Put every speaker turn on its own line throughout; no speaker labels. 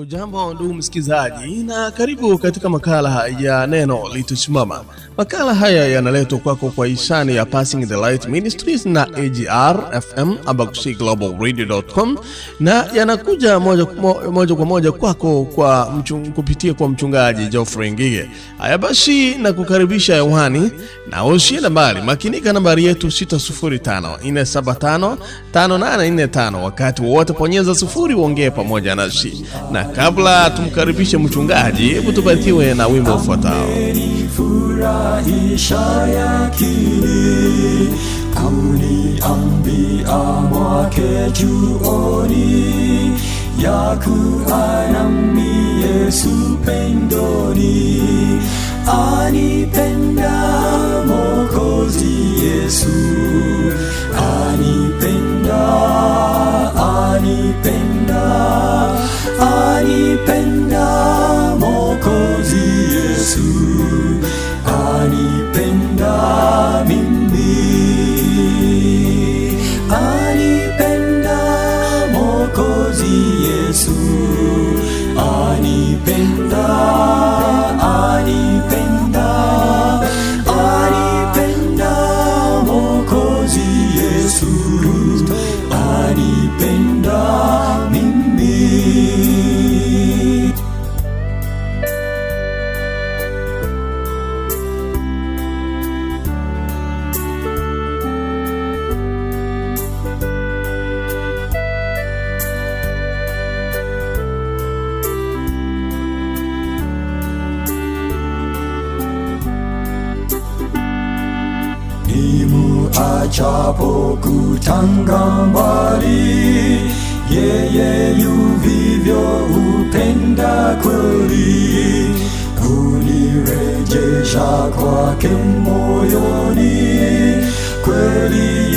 Ujambo ndugu msikizaji na karibu katika makala ya neno litusimama. Makala haya yanaletwa kwako kwa hisani ya Passing the Light Ministries na AGR FM Abakusi Global Radio.com na yanakuja moja, mo- moja kwa moja kwako kwa mchung, kupitia kwa mchungaji Geoffrey Ngige. Haya basi, na kukaribisha hewani na usiende mbali, makinika nambari yetu 605 475 5845. Wakati wowote ponyeza sufuri uongee pamoja nasi, na kabla tumkaribishe mchungaji, hebu tubarikiwe na wimbo ufuatao.
furahisha yakini kuniambia mwake juoni ya kuanami Yesu pendoni. Anipenda Mwokozi Yesu anipenda anipenda anipenda Mwokozi Yesu. Anipenda mimi. Anipenda Mwokozi Yesu. Anipenda nimuachapo kutanga mbali yeye yuvivyo hupenda kweli kunirejesha kwake moyoni kweli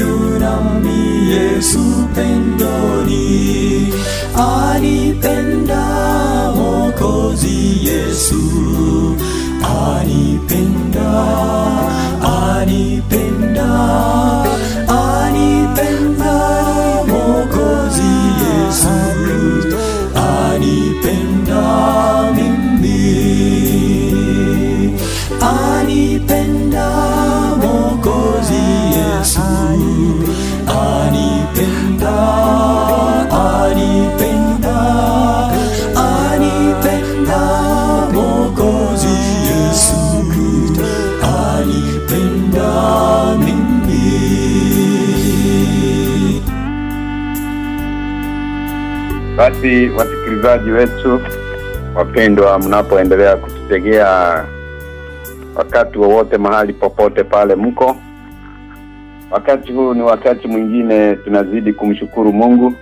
Basi wasikilizaji wetu wapendwa, mnapoendelea kututegea wakati wowote mahali popote pale mko, wakati huu ni wakati mwingine tunazidi kumshukuru Mungu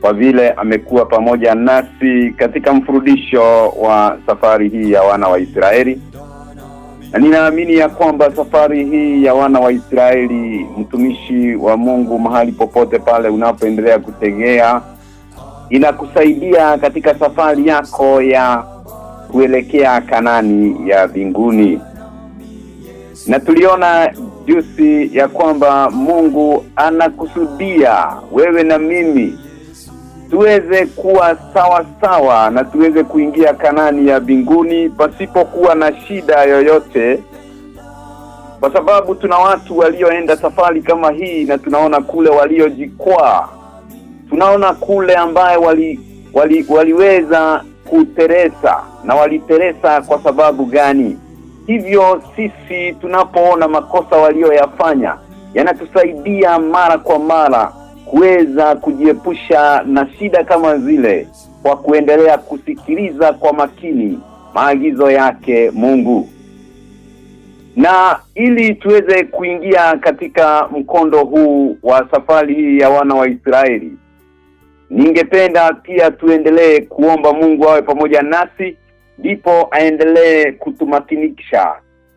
kwa vile amekuwa pamoja nasi katika mfurudisho wa safari hii ya wana wa Israeli. Na ninaamini ya kwamba safari hii ya wana wa Israeli, mtumishi wa Mungu, mahali popote pale unapoendelea kutegea, inakusaidia katika safari yako ya kuelekea Kanani ya mbinguni. Na tuliona jusi ya kwamba Mungu anakusudia wewe na mimi tuweze kuwa sawa sawa na tuweze kuingia Kanani ya mbinguni pasipokuwa na shida yoyote kwa sababu tuna watu walioenda safari kama hii na tunaona kule waliojikwaa tunaona kule ambaye wali, wali waliweza kuteresa na waliteresa kwa sababu gani? Hivyo sisi tunapoona makosa walioyafanya yanatusaidia mara kwa mara kuweza kujiepusha na shida kama zile kwa kuendelea kusikiliza kwa makini maagizo yake Mungu. Na ili tuweze kuingia katika mkondo huu wa safari hii ya wana wa Israeli ningependa pia tuendelee kuomba Mungu awe pamoja nasi ndipo aendelee kutumakinisha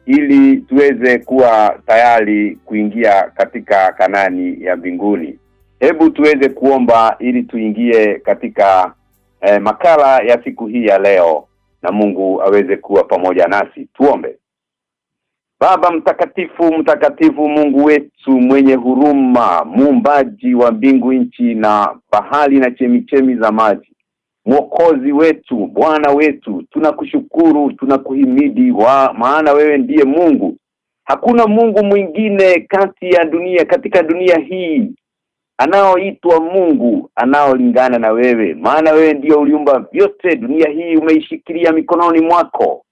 ili tuweze kuwa tayari kuingia katika Kanani ya mbinguni. Hebu tuweze kuomba ili tuingie katika eh, makala ya siku hii ya leo na Mungu aweze kuwa pamoja nasi. Tuombe Baba mtakatifu mtakatifu Mungu wetu mwenye huruma muumbaji wa mbingu nchi na bahari na chemichemi za maji mwokozi wetu bwana wetu tunakushukuru tunakuhimidi wa maana wewe ndiye Mungu. Hakuna Mungu mwingine kati ya dunia katika dunia hii anaoitwa Mungu anaolingana na wewe. Maana wewe ndiyo uliumba vyote dunia hii umeishikilia mikononi mwako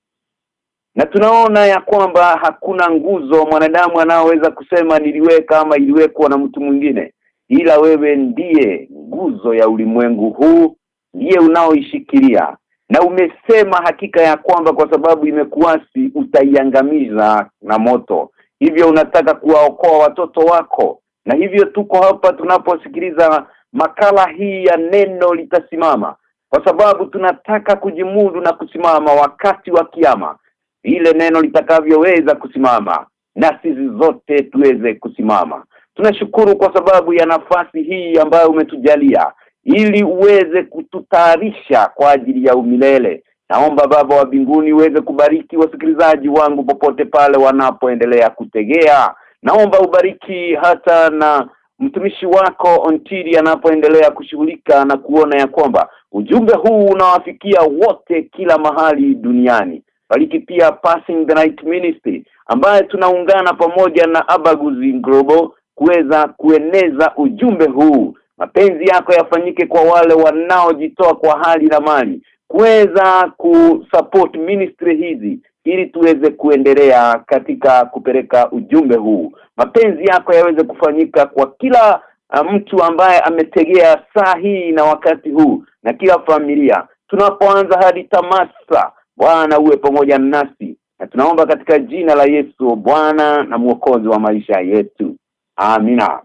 na tunaona ya kwamba hakuna nguzo mwanadamu anaoweza kusema niliweka ama iliwekwa na mtu mwingine. Ila wewe ndiye nguzo ya ulimwengu huu ndiye unaoishikilia. Na umesema hakika ya kwamba kwa sababu imekuasi utaiangamiza na moto. Hivyo unataka kuwaokoa watoto wako. Na hivyo tuko hapa tunaposikiliza makala hii ya neno litasimama. Kwa sababu tunataka kujimudu na kusimama wakati wa kiyama ile neno litakavyoweza kusimama na sisi zote tuweze kusimama. Tunashukuru kwa sababu ya nafasi hii ambayo umetujalia ili uweze kututayarisha kwa ajili ya umilele. Naomba baba wa mbinguni uweze kubariki wasikilizaji wangu popote pale wanapoendelea kutegea. Naomba ubariki hata na mtumishi wako Ontiri anapoendelea kushughulika na kuona ya kwamba ujumbe huu unawafikia wote kila mahali duniani bariki pia passing the night ministry ambaye tunaungana pamoja na Abaguzi Global kuweza kueneza ujumbe huu. Mapenzi yako yafanyike kwa wale wanaojitoa kwa hali na mali kuweza kusupport ministry hizi ili tuweze kuendelea katika kupeleka ujumbe huu. Mapenzi yako yaweze kufanyika kwa kila uh, mtu ambaye ametegea saa hii na wakati huu na kila familia. Tunapoanza hadi tamasa Bwana uwe pamoja nasi na tunaomba katika jina la Yesu Bwana na mwokozi wa maisha yetu. Amina.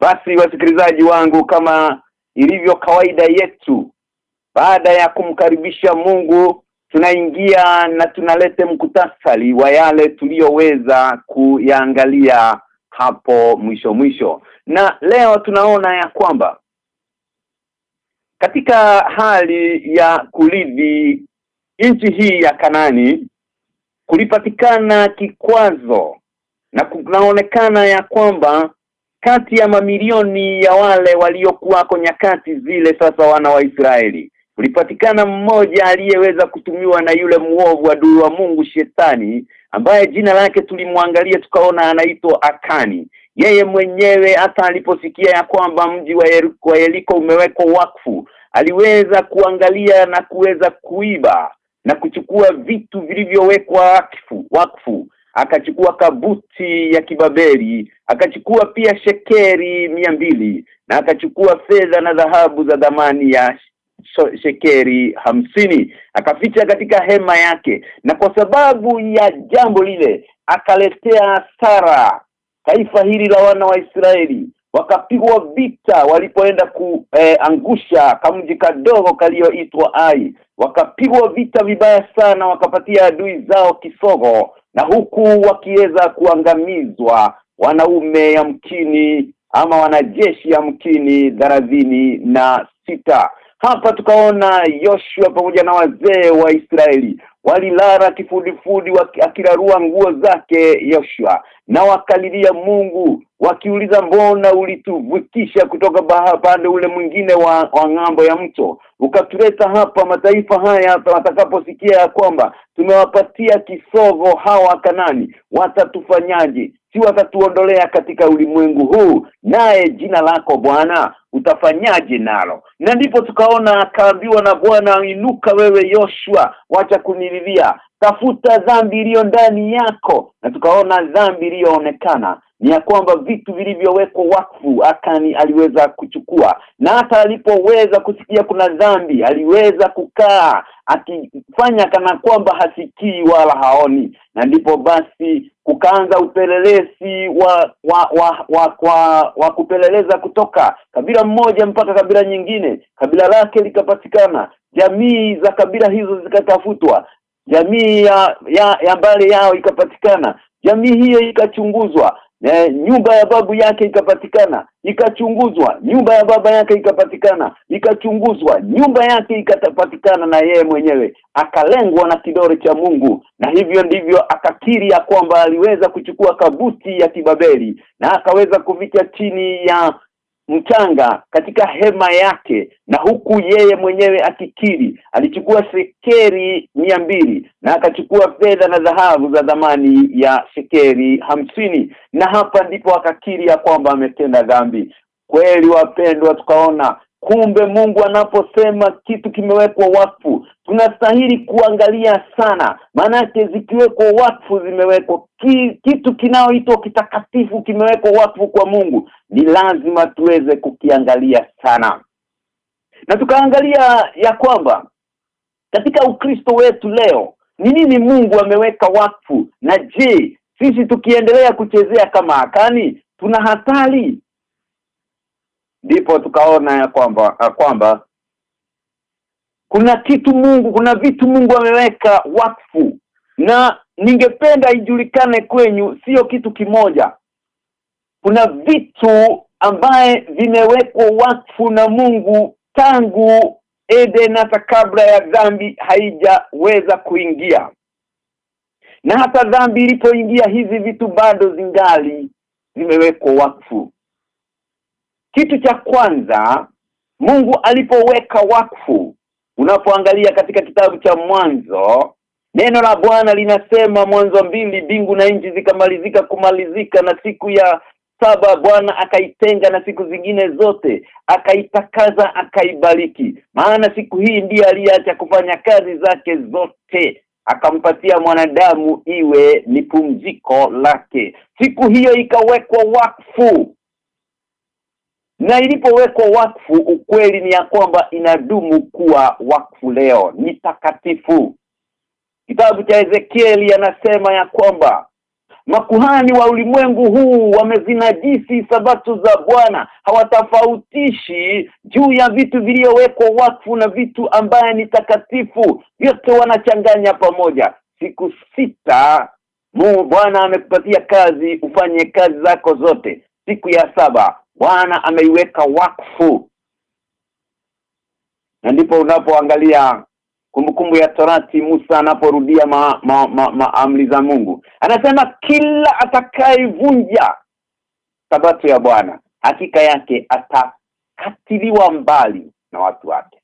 Basi wasikilizaji wangu kama ilivyo kawaida yetu baada ya kumkaribisha Mungu tunaingia na tunalete mkutasali wa yale tuliyoweza kuyaangalia hapo mwisho mwisho. Na leo tunaona ya kwamba katika hali ya kulidhi nchi hii ya Kanani kulipatikana kikwazo na kunaonekana ya kwamba kati ya mamilioni ya wale waliokuwako nyakati zile sasa wana wa Israeli kulipatikana mmoja aliyeweza kutumiwa na yule muovu adui wa Mungu shetani ambaye jina lake tulimwangalia tukaona anaitwa Akani. Yeye mwenyewe hata aliposikia ya kwamba mji wa Yeriko, wa Yeriko umewekwa wakfu aliweza kuangalia na kuweza kuiba na kuchukua vitu vilivyowekwa wakfu wakfu. Akachukua kabuti ya kibabeli akachukua pia shekeri mia mbili na akachukua fedha na dhahabu za dhamani ya shekeri hamsini. Akaficha katika hema yake na kwa sababu ya jambo lile akaletea Sara taifa hili la wana wa Israeli wakapigwa vita walipoenda kuangusha e, kamji kadogo kalioitwa Ai. Wakapigwa vita vibaya sana wakapatia adui zao kisogo na huku wakiweza kuangamizwa wanaume ya mkini ama wanajeshi ya mkini dharadhini na sita. Hapa tukaona Yoshua pamoja na wazee wa Israeli walilala kifudifudi akirarua nguo zake Yoshua na wakalilia Mungu wakiuliza mbona ulituvukisha kutoka pande ule mwingine wa, wa ng'ambo ya mto ukatuleta hapa mataifa haya watakaposikia ya kwamba tumewapatia kisogo hawa kanani watatufanyaje si watatuondolea katika ulimwengu huu naye jina lako Bwana utafanyaje nalo? Na ndipo tukaona akaambiwa na Bwana inuka wewe Yoshua wacha kunililia tafuta dhambi iliyo ndani yako. Na tukaona dhambi iliyoonekana ni ya kwamba vitu vilivyowekwa wakfu akani aliweza kuchukua. Na hata alipoweza kusikia kuna dhambi aliweza kukaa akifanya kana kwamba hasikii wala haoni. Na ndipo basi kukaanza upelelezi wa wa wa, wa, wa, wa kupeleleza kutoka kabila mmoja mpaka kabila nyingine. Kabila lake likapatikana. Jamii za kabila hizo zikatafutwa. Jamii ya ya, ya mbali yao ikapatikana. Jamii hiyo ikachunguzwa na nyumba ya babu yake ikapatikana ikachunguzwa. Nyumba ya baba yake ikapatikana ikachunguzwa. Nyumba yake ikatapatikana na yeye mwenyewe akalengwa na kidore cha Mungu. Na hivyo ndivyo akakiri ya kwamba aliweza kuchukua kabuti ya kibabeli na akaweza kuvicha chini ya mchanga katika hema yake na huku yeye mwenyewe akikiri alichukua sekeri mia mbili na akachukua fedha na dhahabu za dhamani ya sekeri hamsini. Na hapa ndipo akakiri ya kwamba ametenda dhambi. Kweli wapendwa tukaona kumbe Mungu anaposema kitu kimewekwa wakfu tunastahili kuangalia sana. Maanake zikiwekwa wakfu zimewekwa ki, kitu kinaoitwa kitakatifu kimewekwa wakfu kwa Mungu ni lazima tuweze kukiangalia sana. Na tukaangalia ya kwamba katika ukristo wetu leo ni nini Mungu ameweka wakfu? Na je sisi tukiendelea kuchezea kama akani tuna hatari? Ndipo tukaona ya kwamba ya kwamba kuna kitu Mungu kuna vitu Mungu ameweka wakfu. Na ningependa ijulikane kwenyu sio kitu kimoja. Kuna vitu ambaye vimewekwa wakfu na Mungu tangu Eden hata kabla ya dhambi haijaweza kuingia. Na hata dhambi ilipoingia hizi vitu bado zingali zimewekwa wakfu. Kitu cha kwanza Mungu alipoweka wakfu unapoangalia katika kitabu cha mwanzo neno la Bwana linasema mwanzo mbili bingu na nchi zikamalizika kumalizika na siku ya saba Bwana akaitenga na siku zingine zote akaitakaza akaibariki. Maana siku hii ndiye aliacha kufanya kazi zake zote akampatia mwanadamu iwe ni pumziko lake. Siku hiyo ikawekwa wakfu na ilipowekwa wakfu ukweli ni ya kwamba inadumu kuwa wakfu leo. Ni takatifu. Kitabu cha Ezekieli anasema ya kwamba makuhani wa ulimwengu huu wamezinajisi sabato za Bwana. Hawatafautishi juu ya vitu vilivyowekwa wakfu na vitu ambaye ni takatifu. Vyote wanachanganya pamoja. Siku sita Mungu Bwana amekupatia kazi ufanye kazi zako zote. Siku ya saba Bwana ameiweka wakfu. Na ndipo unapoangalia kumbukumbu ya Torati Musa anaporudia ma, ma, ma, ma za Mungu. Anasema kila atakayevunja sabato ya Bwana hakika yake atakatiliwa mbali na watu wake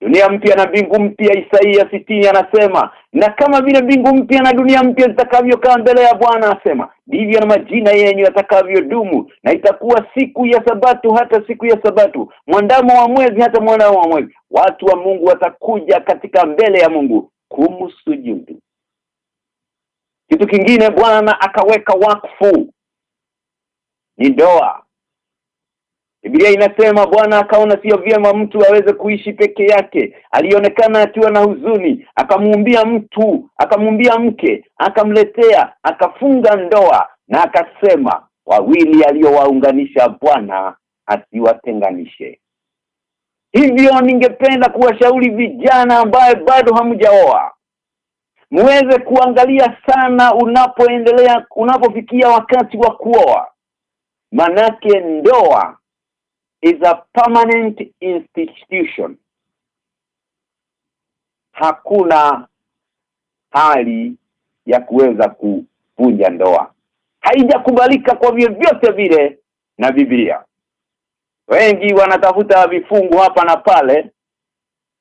Dunia mpya na mbingu mpya Isaia sitini anasema. Na kama vile mbingu mpya na dunia mpya zitakavyokaa mbele ya Bwana anasema ndivyo na majina yenyu yatakavyodumu na itakuwa siku ya sabato hata siku ya sabato. Mwandamo wa mwezi hata mwandamo wa mwezi. Watu wa Mungu watakuja katika mbele ya Mungu kumsujudu kitu kingine Bwana akaweka wakfu ni ndoa Biblia inasema Bwana akaona sio vyema mtu aweze kuishi peke yake. Alionekana akiwa na huzuni, akamuumbia mtu, akamuumbia mke, akamletea, akafunga ndoa na akasema wawili aliyowaunganisha Bwana asiwatenganishe. Hivyo ningependa kuwashauri vijana ambaye bado hamjaoa muweze kuangalia sana unapoendelea unapofikia wakati wa kuoa manake ndoa is a permanent institution. Hakuna hali ya kuweza kuvunja ndoa. Haijakubalika kwa vyovyote vile na Biblia. Wengi wanatafuta vifungu hapa na pale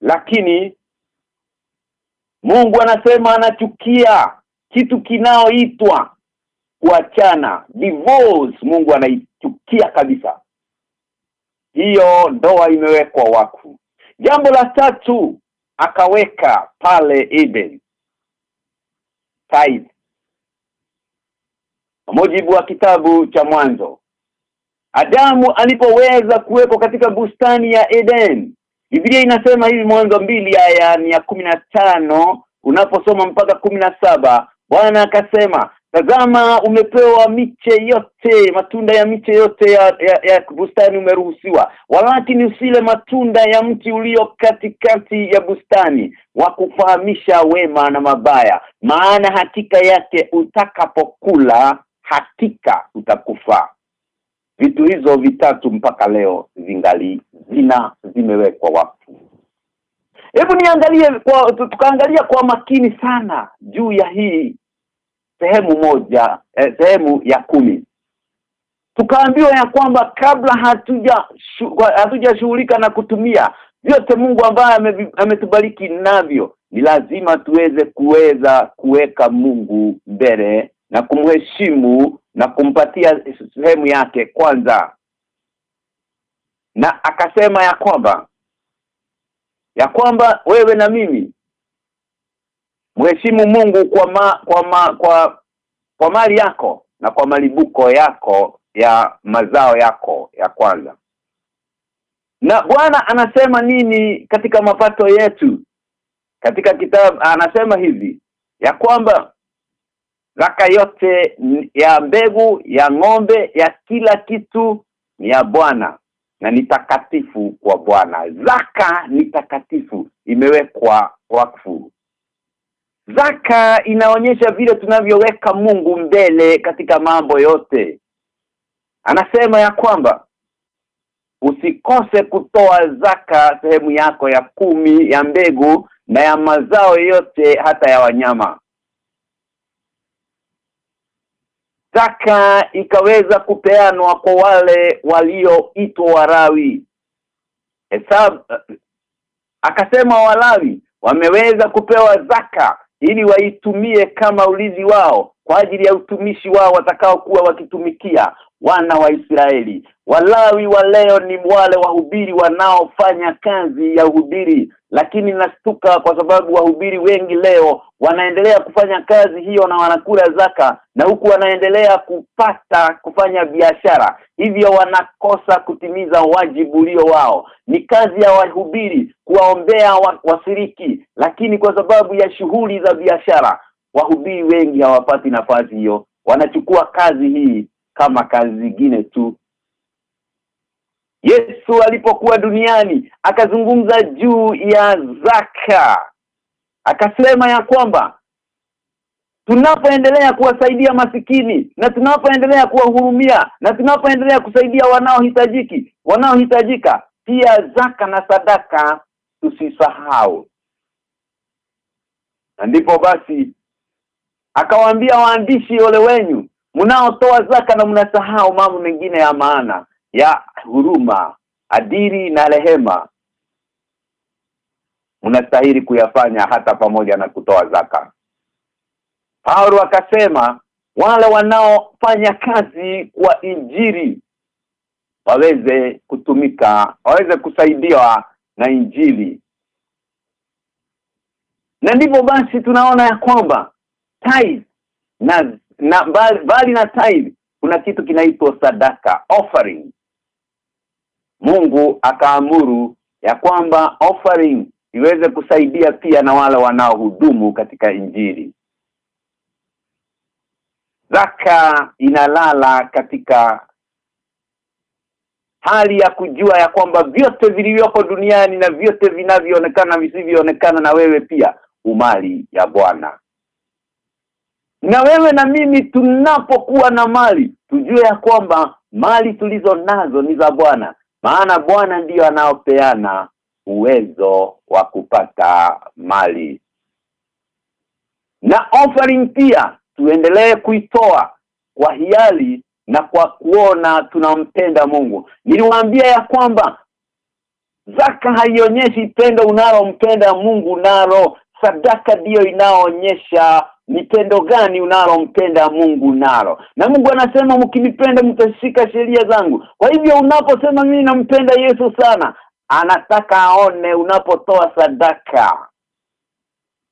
lakini Mungu anasema anachukia kitu kinaoitwa kuachana. Divorce Mungu anaichukia kabisa hiyo ndoa imewekwa wakfu jambo la tatu akaweka pale Eden. Tithe. Mujibu wa kitabu cha mwanzo Adamu alipoweza kuwekwa katika bustani ya Eden. Biblia inasema hivi mwanzo mbili aya ni ya tano unaposoma mpaka saba Bwana akasema tazama umepewa miche yote matunda ya miche yote ya, ya, ya bustani umeruhusiwa. Walakini usile matunda ya mti ulio katikati ya bustani wa kufahamisha wema na mabaya. Maana hakika yake utakapokula hakika utakufa. Vitu hizo vitatu mpaka leo zingali zina zimewekwa wakfu. Hebu niangalie kwa tukaangalia kwa makini sana juu ya hii sehemu moja eh, sehemu ya kumi. Tukaambiwa ya kwamba kabla hatuja hatujashughulika na kutumia vyote Mungu ambaye ametubariki navyo ni lazima tuweze kuweza kuweka Mungu mbele na kumheshimu na kumpatia sehemu yake kwanza. Na akasema ya kwamba ya kwamba wewe na mimi mheshimu Mungu kwa ma, kwa ma, kwa kwa mali yako na kwa malibuko yako ya mazao yako ya kwanza. Na Bwana anasema nini katika mapato yetu? Katika kitabu anasema hivi ya kwamba zaka yote ya mbegu ya ng'ombe ya kila kitu ni ya Bwana na ni takatifu kwa Bwana. Zaka ni takatifu imewekwa wakfu zaka inaonyesha vile tunavyoweka Mungu mbele katika mambo yote. Anasema ya kwamba usikose kutoa zaka sehemu yako ya kumi ya mbegu na ya mazao yote hata ya wanyama. Zaka ikaweza kupeanwa kwa wale walioitwa warawi hesabu akasema walawi wameweza kupewa zaka ili waitumie kama ulizi wao kwa ajili ya utumishi wao watakao kuwa wakitumikia wana wa Israeli. Walawi wa leo ni wale wahubiri wanaofanya kazi ya uhubiri lakini nastuka kwa sababu wahubiri wengi leo wanaendelea kufanya kazi hiyo na wanakula zaka na huku wanaendelea kupata kufanya biashara hivyo wanakosa kutimiza wajibu ulio wao. Ni kazi ya wahubiri kuwaombea wa, wasiriki lakini kwa sababu ya shughuli za biashara wahubiri wengi hawapati nafasi hiyo. Wanachukua kazi hii kama kazi zingine tu. Yesu alipokuwa duniani akazungumza juu ya zaka. Akasema ya kwamba tunapoendelea kuwasaidia masikini na tunapoendelea kuwahurumia na tunapoendelea kusaidia wanaohitajiki wanaohitajika pia zaka na sadaka tusisahau. Na ndipo basi akawaambia waandishi ole wenyu mnaotoa zaka na mnasahau mambo mengine ya maana ya huruma adili na rehema. Mnastahili kuyafanya hata pamoja na kutoa zaka Paulo akasema wale wanaofanya kazi kwa injili waweze kutumika waweze kusaidiwa na injili. Na ndivyo basi tunaona ya kwamba tithe na na bali, bali na tithe kuna kitu kinaitwa sadaka offering. Mungu akaamuru ya kwamba offering iweze kusaidia pia na wale wanaohudumu katika injili zaka inalala katika hali ya kujua ya kwamba vyote vilivyoko duniani na vyote vinavyoonekana visivyoonekana na wewe pia umali ya Bwana. Na wewe na mimi tunapokuwa na mali tujue ya kwamba mali tulizo nazo ni za Bwana. Maana Bwana ndiyo anaopeana uwezo wa kupata mali. Na offering pia tuendelee kuitoa kwa hiali na kwa kuona tunampenda Mungu. Niliwaambia ya kwamba zaka haionyeshi pendo unalompenda Mungu nalo. Sadaka ndiyo inaoonyesha ni pendo gani unalompenda Mungu nalo. Na Mungu anasema mkinipenda mtashika sheria zangu. Kwa hivyo unaposema mimi nampenda Yesu sana anataka aone unapotoa sadaka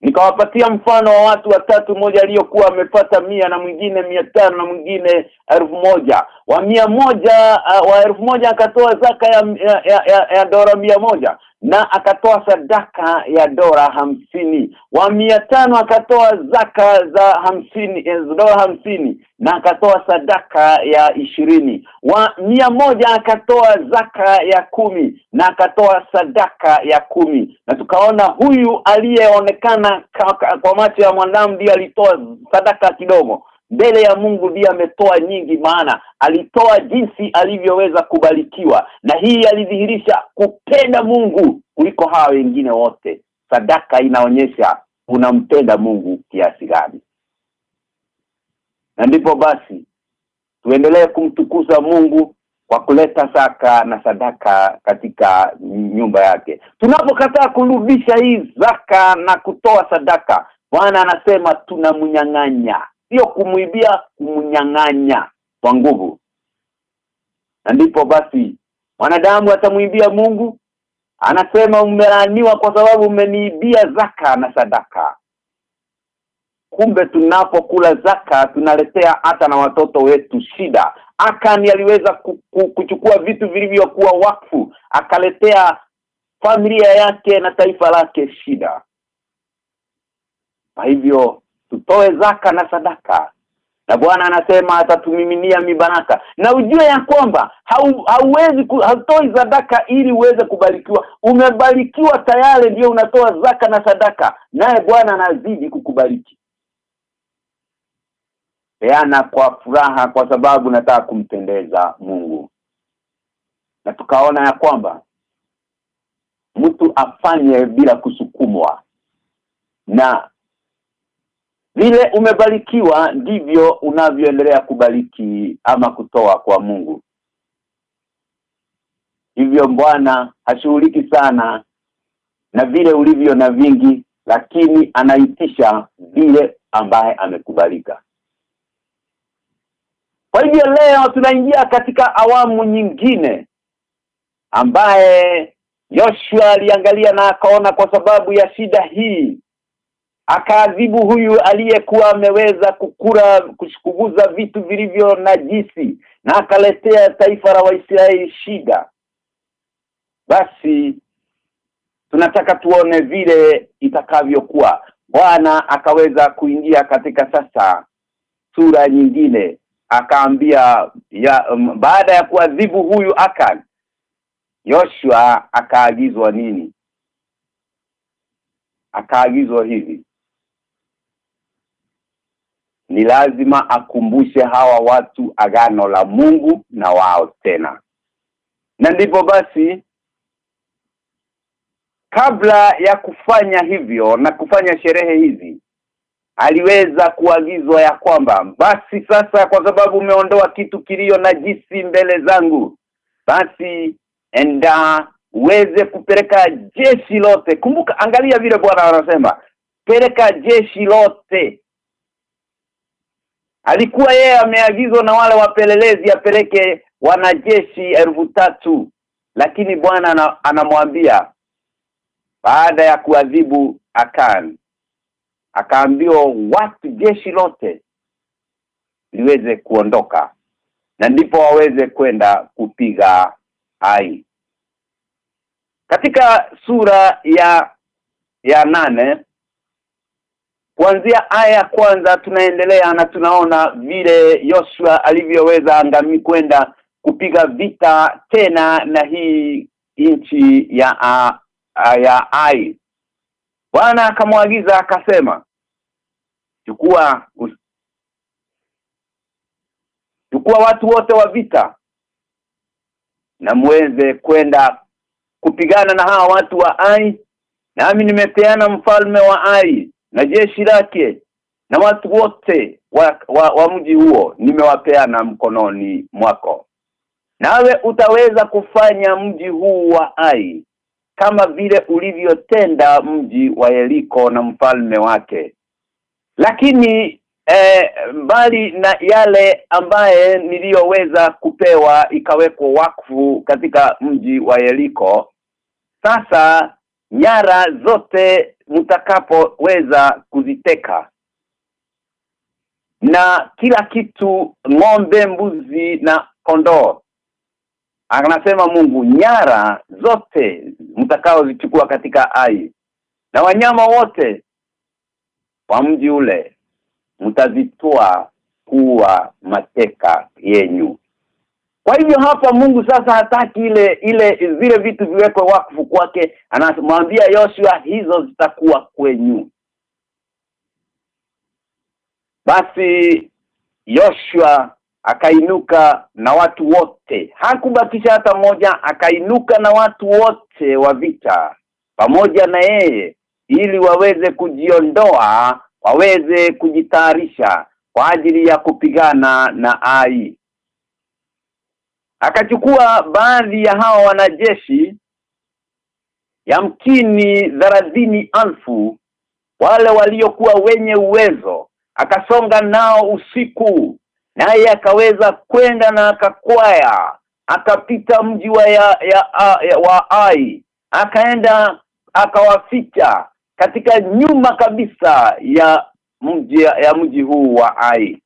nikawapatia mfano wa watu watatu mmoja aliyokuwa amepata mia na mwingine mia tano na mwingine elfu moja. Wa mia moja uh, wa elfu moja akatoa zaka ya, ya, ya, ya, ya dola mia moja na akatoa sadaka ya dola hamsini. Wa mia tano akatoa zaka za hamsini eh, dola hamsini na akatoa sadaka ya ishirini. Wa mia moja akatoa zaka ya kumi na akatoa sadaka ya kumi. Na tukaona huyu aliyeonekana kwa macho ya mwanadamu ndiye alitoa sadaka kidogo mbele ya Mungu ndiye ametoa nyingi maana. Alitoa jinsi alivyoweza kubarikiwa na hii alidhihirisha kupenda Mungu kuliko hawa wengine wote. Sadaka inaonyesha unampenda Mungu kiasi gani. Na ndipo basi tuendelee kumtukuza Mungu kwa kuleta saka na sadaka katika nyumba yake. Tunapokataa kurudisha hii zaka na kutoa sadaka Bwana anasema tunamnyang'anya sio kumuibia kumnyang'anya kwa nguvu. Na ndipo basi mwanadamu atamuibia Mungu anasema umelaniwa kwa sababu umeniibia zaka na sadaka. Kumbe tunapokula zaka tunaletea hata na watoto wetu shida. Akani aliweza ku, ku, kuchukua vitu vilivyokuwa wakfu akaletea familia yake na taifa lake shida. Kwa hivyo tutoe zaka na sadaka. Na Bwana anasema atatumiminia mibaraka. Na ujue ya kwamba hau, hauwezi hautoi sadaka ili uweze kubarikiwa. Umebarikiwa tayari ndio unatoa zaka na sadaka. Naye Bwana anazidi kukubariki. Peana kwa furaha kwa sababu nataka kumpendeza Mungu. Na tukaona ya kwamba mtu afanye bila kusukumwa. Na vile umebarikiwa ndivyo unavyoendelea kubariki ama kutoa kwa Mungu. Hivyo Bwana hashughuliki sana na vile ulivyo na vingi lakini anaitisha vile ambaye amekubalika. Kwa hivyo leo tunaingia katika awamu nyingine ambaye Joshua aliangalia na akaona kwa sababu ya shida hii akaadhibu huyu aliyekuwa ameweza kukura kushukuguza vitu vilivyo najisi na akaletea taifa la Waisraeli shida. Basi tunataka tuone vile itakavyokuwa. Bwana akaweza kuingia katika sasa sura nyingine. Akaambia ya um, baada ya kuadhibu huyu Akan yoshua akaagizwa nini? Akaagizwa hivi ni lazima akumbushe hawa watu agano la Mungu na wao tena. Na ndipo basi kabla ya kufanya hivyo na kufanya sherehe hizi aliweza kuagizwa ya kwamba basi sasa kwa sababu umeondoa kitu kilio na jisi mbele zangu basi enda uweze kupeleka jeshi lote. Kumbuka angalia vile bwana anasema peleka jeshi lote alikuwa yeye ameagizwa na wale wapelelezi apeleke wanajeshi elfu tatu. Lakini bwana anamwambia baada ya kuadhibu Akan akaambiwa watu jeshi lote liweze kuondoka na ndipo waweze kwenda kupiga ai katika sura ya ya nane kuanzia aya kwanza tunaendelea na tunaona vile yoshua alivyoweza angami kwenda kupiga vita tena na hii nchi ya a, a, ya Ai. Bwana akamwagiza akasema chukua chukua watu wote wa vita na muweze kwenda kupigana na hawa watu wa Ai nami nimepeana mfalme wa Ai na jeshi lake na watu wote wa, wa, wa mji huo nimewapeana mkononi mwako. Nawe utaweza kufanya mji huu wa Ai kama vile ulivyotenda mji wa Yeriko na mfalme wake. Lakini eh, mbali na yale ambaye niliyoweza kupewa ikawekwa wakfu katika mji wa Yeriko sasa nyara zote mtakapoweza kuziteka. Na kila kitu ng'ombe mbuzi na kondoo. Anasema Mungu nyara zote mtakaozichukua katika ai. Na wanyama wote wa mji ule mtazitoa kuwa mateka yenyu kwa hivyo hapa Mungu sasa hataki ile ile zile vitu viwekwe wakfu kwake. Anamwambia Yoshua hizo zitakuwa kwenyu. Basi Yoshua akainuka na watu wote. Hakubakisha hata mmoja akainuka na watu wote wa vita pamoja na yeye ili waweze kujiondoa waweze kujitayarisha kwa ajili ya kupigana na Ai akachukua baadhi ya hawa wanajeshi yamkini dharadhini alfu wale waliokuwa wenye uwezo akasonga nao usiku naye akaweza kwenda na akakwaya akapita mji wa ya, ya, ya, wa Ai akaenda akawaficha katika nyuma kabisa ya mji ya mji huu wa Ai.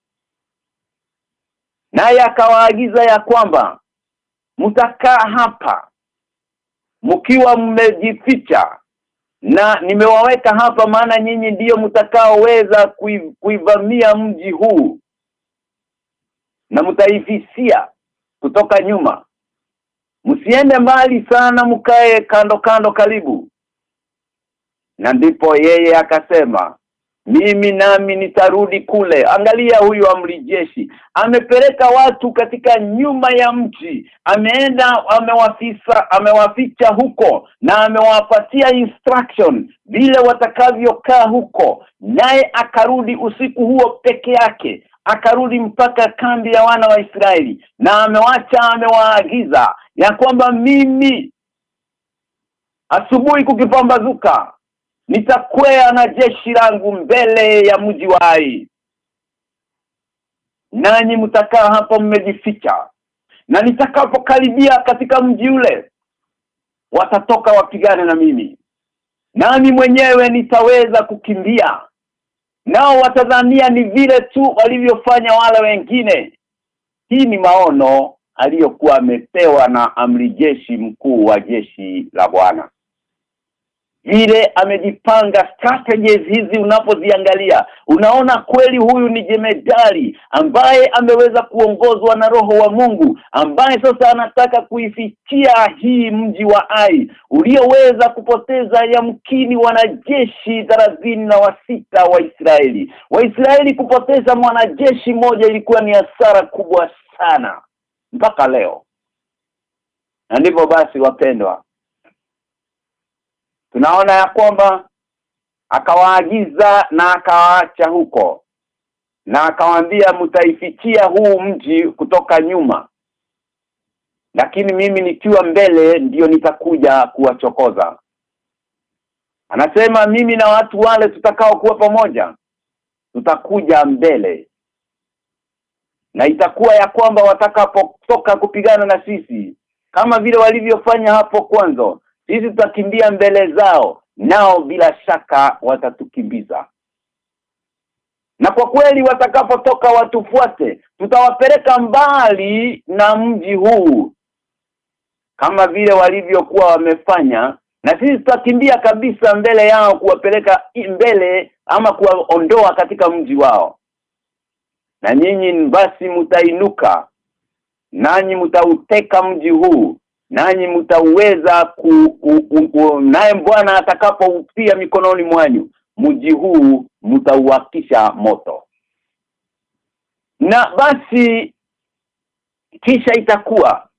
Naye akawaagiza ya kwamba mtakaa hapa. Mkiwa mmejificha. Na nimewaweka hapa maana nyinyi ndiyo mtakaoweza kui, kuivamia mji huu. Na mtaivisia kutoka nyuma. Msiende mbali sana mkae kando kando karibu. Na ndipo yeye akasema mimi nami nitarudi kule. Angalia huyu amri jeshi. Amepeleka watu katika nyuma ya mji. Ameenda amewafisa amewaficha huko na amewapatia instruction vile watakavyokaa huko. Naye akarudi usiku huo peke yake akarudi mpaka kambi ya wana wa Israeli na amewacha amewaagiza ya kwamba mimi asubuhi kukipambazuka nitakwea na jeshi langu mbele ya mji wa Ai. Nani mtakaa hapo mmejificha na nitakapokaribia katika mji ule watatoka wapigane na mimi. Nani mwenyewe nitaweza kukimbia nao watadhania ni vile tu walivyofanya wale wengine. Hii ni maono aliyokuwa amepewa na amri jeshi mkuu wa jeshi la Bwana vile amejipanga strategies hizi unapoziangalia unaona kweli huyu ni jemedari ambaye ameweza kuongozwa na roho wa Mungu ambaye sasa anataka kuifikia hii mji wa Ai ulioweza kupoteza yamkini wanajeshi na wasita wa Israeli. Waisraeli kupoteza mwanajeshi moja ilikuwa ni hasara kubwa sana. Mpaka leo. Na ndivyo basi wapendwa tunaona ya kwamba akawaagiza na akawaacha huko. Na akawaambia mtaifikia huu mji kutoka nyuma. Lakini mimi nikiwa mbele ndiyo nitakuja kuwachokoza. Anasema mimi na watu wale tutakao kuwa pamoja tutakuja mbele. Na itakuwa ya kwamba watakapotoka kupigana na sisi kama vile walivyofanya hapo kwanza sisi tutakimbia mbele zao nao bila shaka watatukimbiza. Na kwa kweli watakapotoka watufuate tutawapeleka mbali na mji huu kama vile walivyokuwa wamefanya. Na sisi tutakimbia kabisa mbele yao kuwapeleka mbele ama kuwaondoa katika mji wao. Na nyinyi basi mtainuka nanyi mtauteka mji huu nanyi mtaweza ku, ku, ku, ku naye Bwana atakapoupia mikononi mwanyu mji huu mtauakisha moto. Na basi kisha itakuwa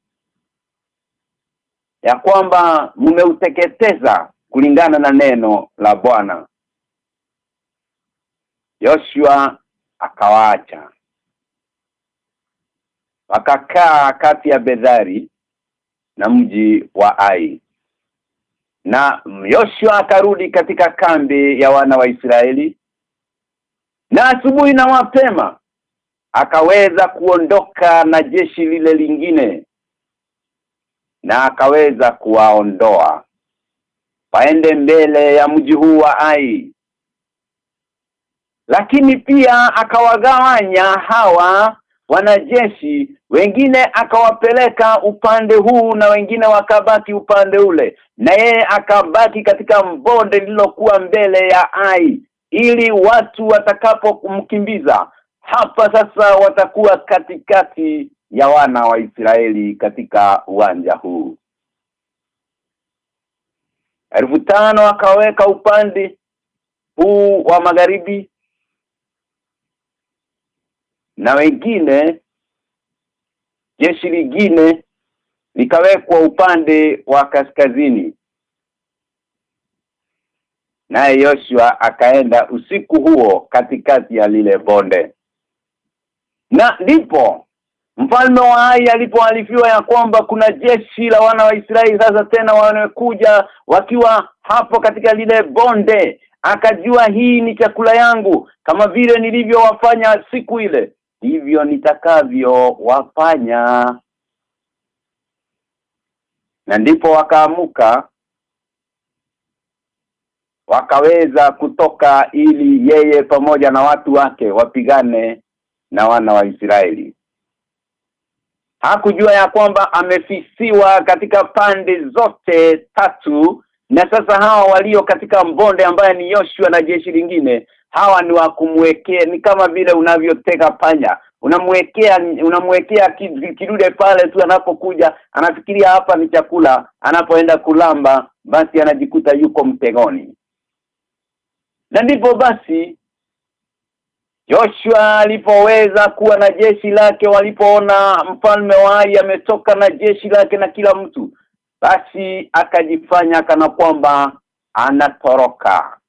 ya kwamba mmeuteketeza kulingana na neno la Bwana. Yoshua akawaacha. Wakakaa kati ya Bedhari na mji wa Ai. Na Yoshua akarudi katika kambi ya wana wa Israeli. Na asubuhi na mapema akaweza kuondoka na jeshi lile lingine. Na akaweza kuwaondoa. Waende mbele ya mji huu wa Ai. Lakini pia akawagawanya hawa wanajeshi wengine akawapeleka upande huu na wengine wakabaki upande ule. Na yeye akabaki katika mbonde lililokuwa mbele ya Ai ili watu watakapomkimbiza hapa sasa watakuwa katikati ya wana wa Israeli katika uwanja huu. Elfu tano akaweka upande huu wa magharibi na wengine jeshi lingine likawekwa upande wa kaskazini. Naye Yoshua akaenda usiku huo katikati ya lile bonde. Na ndipo Mfalme wa Ai alipoalifiwa ya kwamba kuna jeshi la wana wa Israeli sasa tena wanakuja wakiwa hapo katika lile bonde akajua hii ni chakula yangu kama vile nilivyowafanya siku ile hivyo nitakavyo wafanya na ndipo wakaamuka wakaweza kutoka ili yeye pamoja na watu wake wapigane na wana wa Israeli. Hakujua ya kwamba amefisiwa katika pande zote tatu na sasa hawa walio katika mbonde ambaye ni Yoshua na jeshi lingine hawa ni wa kumwekea ni kama vile unavyoteka panya. Unamwekea unamwekea kidude pale tu anapokuja anafikiria hapa ni chakula anapoenda kulamba basi anajikuta yuko mtegoni na ndipo basi Joshua alipoweza kuwa na jeshi lake walipoona mfalme wa Ai ametoka na jeshi lake na kila mtu basi akajifanya kana kwamba anatoroka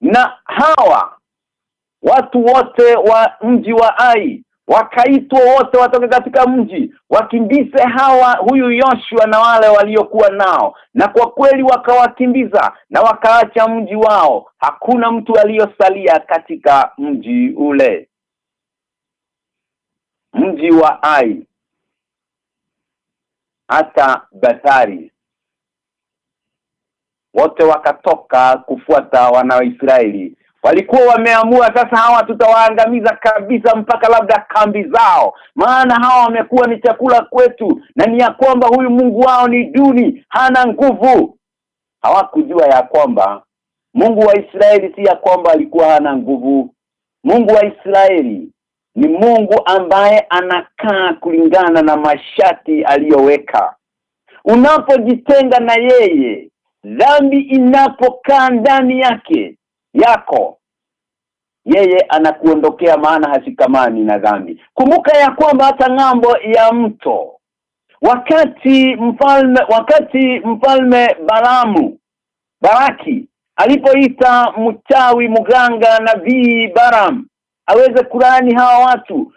na hawa watu wote wa mji wa Ai wakaitwa wote watoke katika mji wakimbize hawa huyu Yoshua na wale waliokuwa nao. Na kwa kweli wakawakimbiza na wakaacha mji wao. Hakuna mtu aliyosalia katika mji ule. Mji wa Ai. Hata Bathari wote wakatoka kufuata wana wa Israeli. Walikuwa wameamua sasa hawa tutawaangamiza kabisa mpaka labda kambi zao. Maana hawa wamekuwa ni chakula kwetu na ni ya kwamba huyu Mungu wao ni duni hana nguvu. Hawakujua ya kwamba Mungu wa Israeli si ya kwamba alikuwa hana nguvu. Mungu wa Israeli ni Mungu ambaye anakaa kulingana na mashati aliyoweka. Unapojitenga na yeye dhambi inapokaa ndani yake yako. Yeye anakuondokea maana hasikamani na dhambi. Kumbuka ya kwamba hata ng'ambo ya mto wakati mfalme wakati mfalme Balamu Baraki alipoita mchawi mganga nabii Baram aweze kurani hawa watu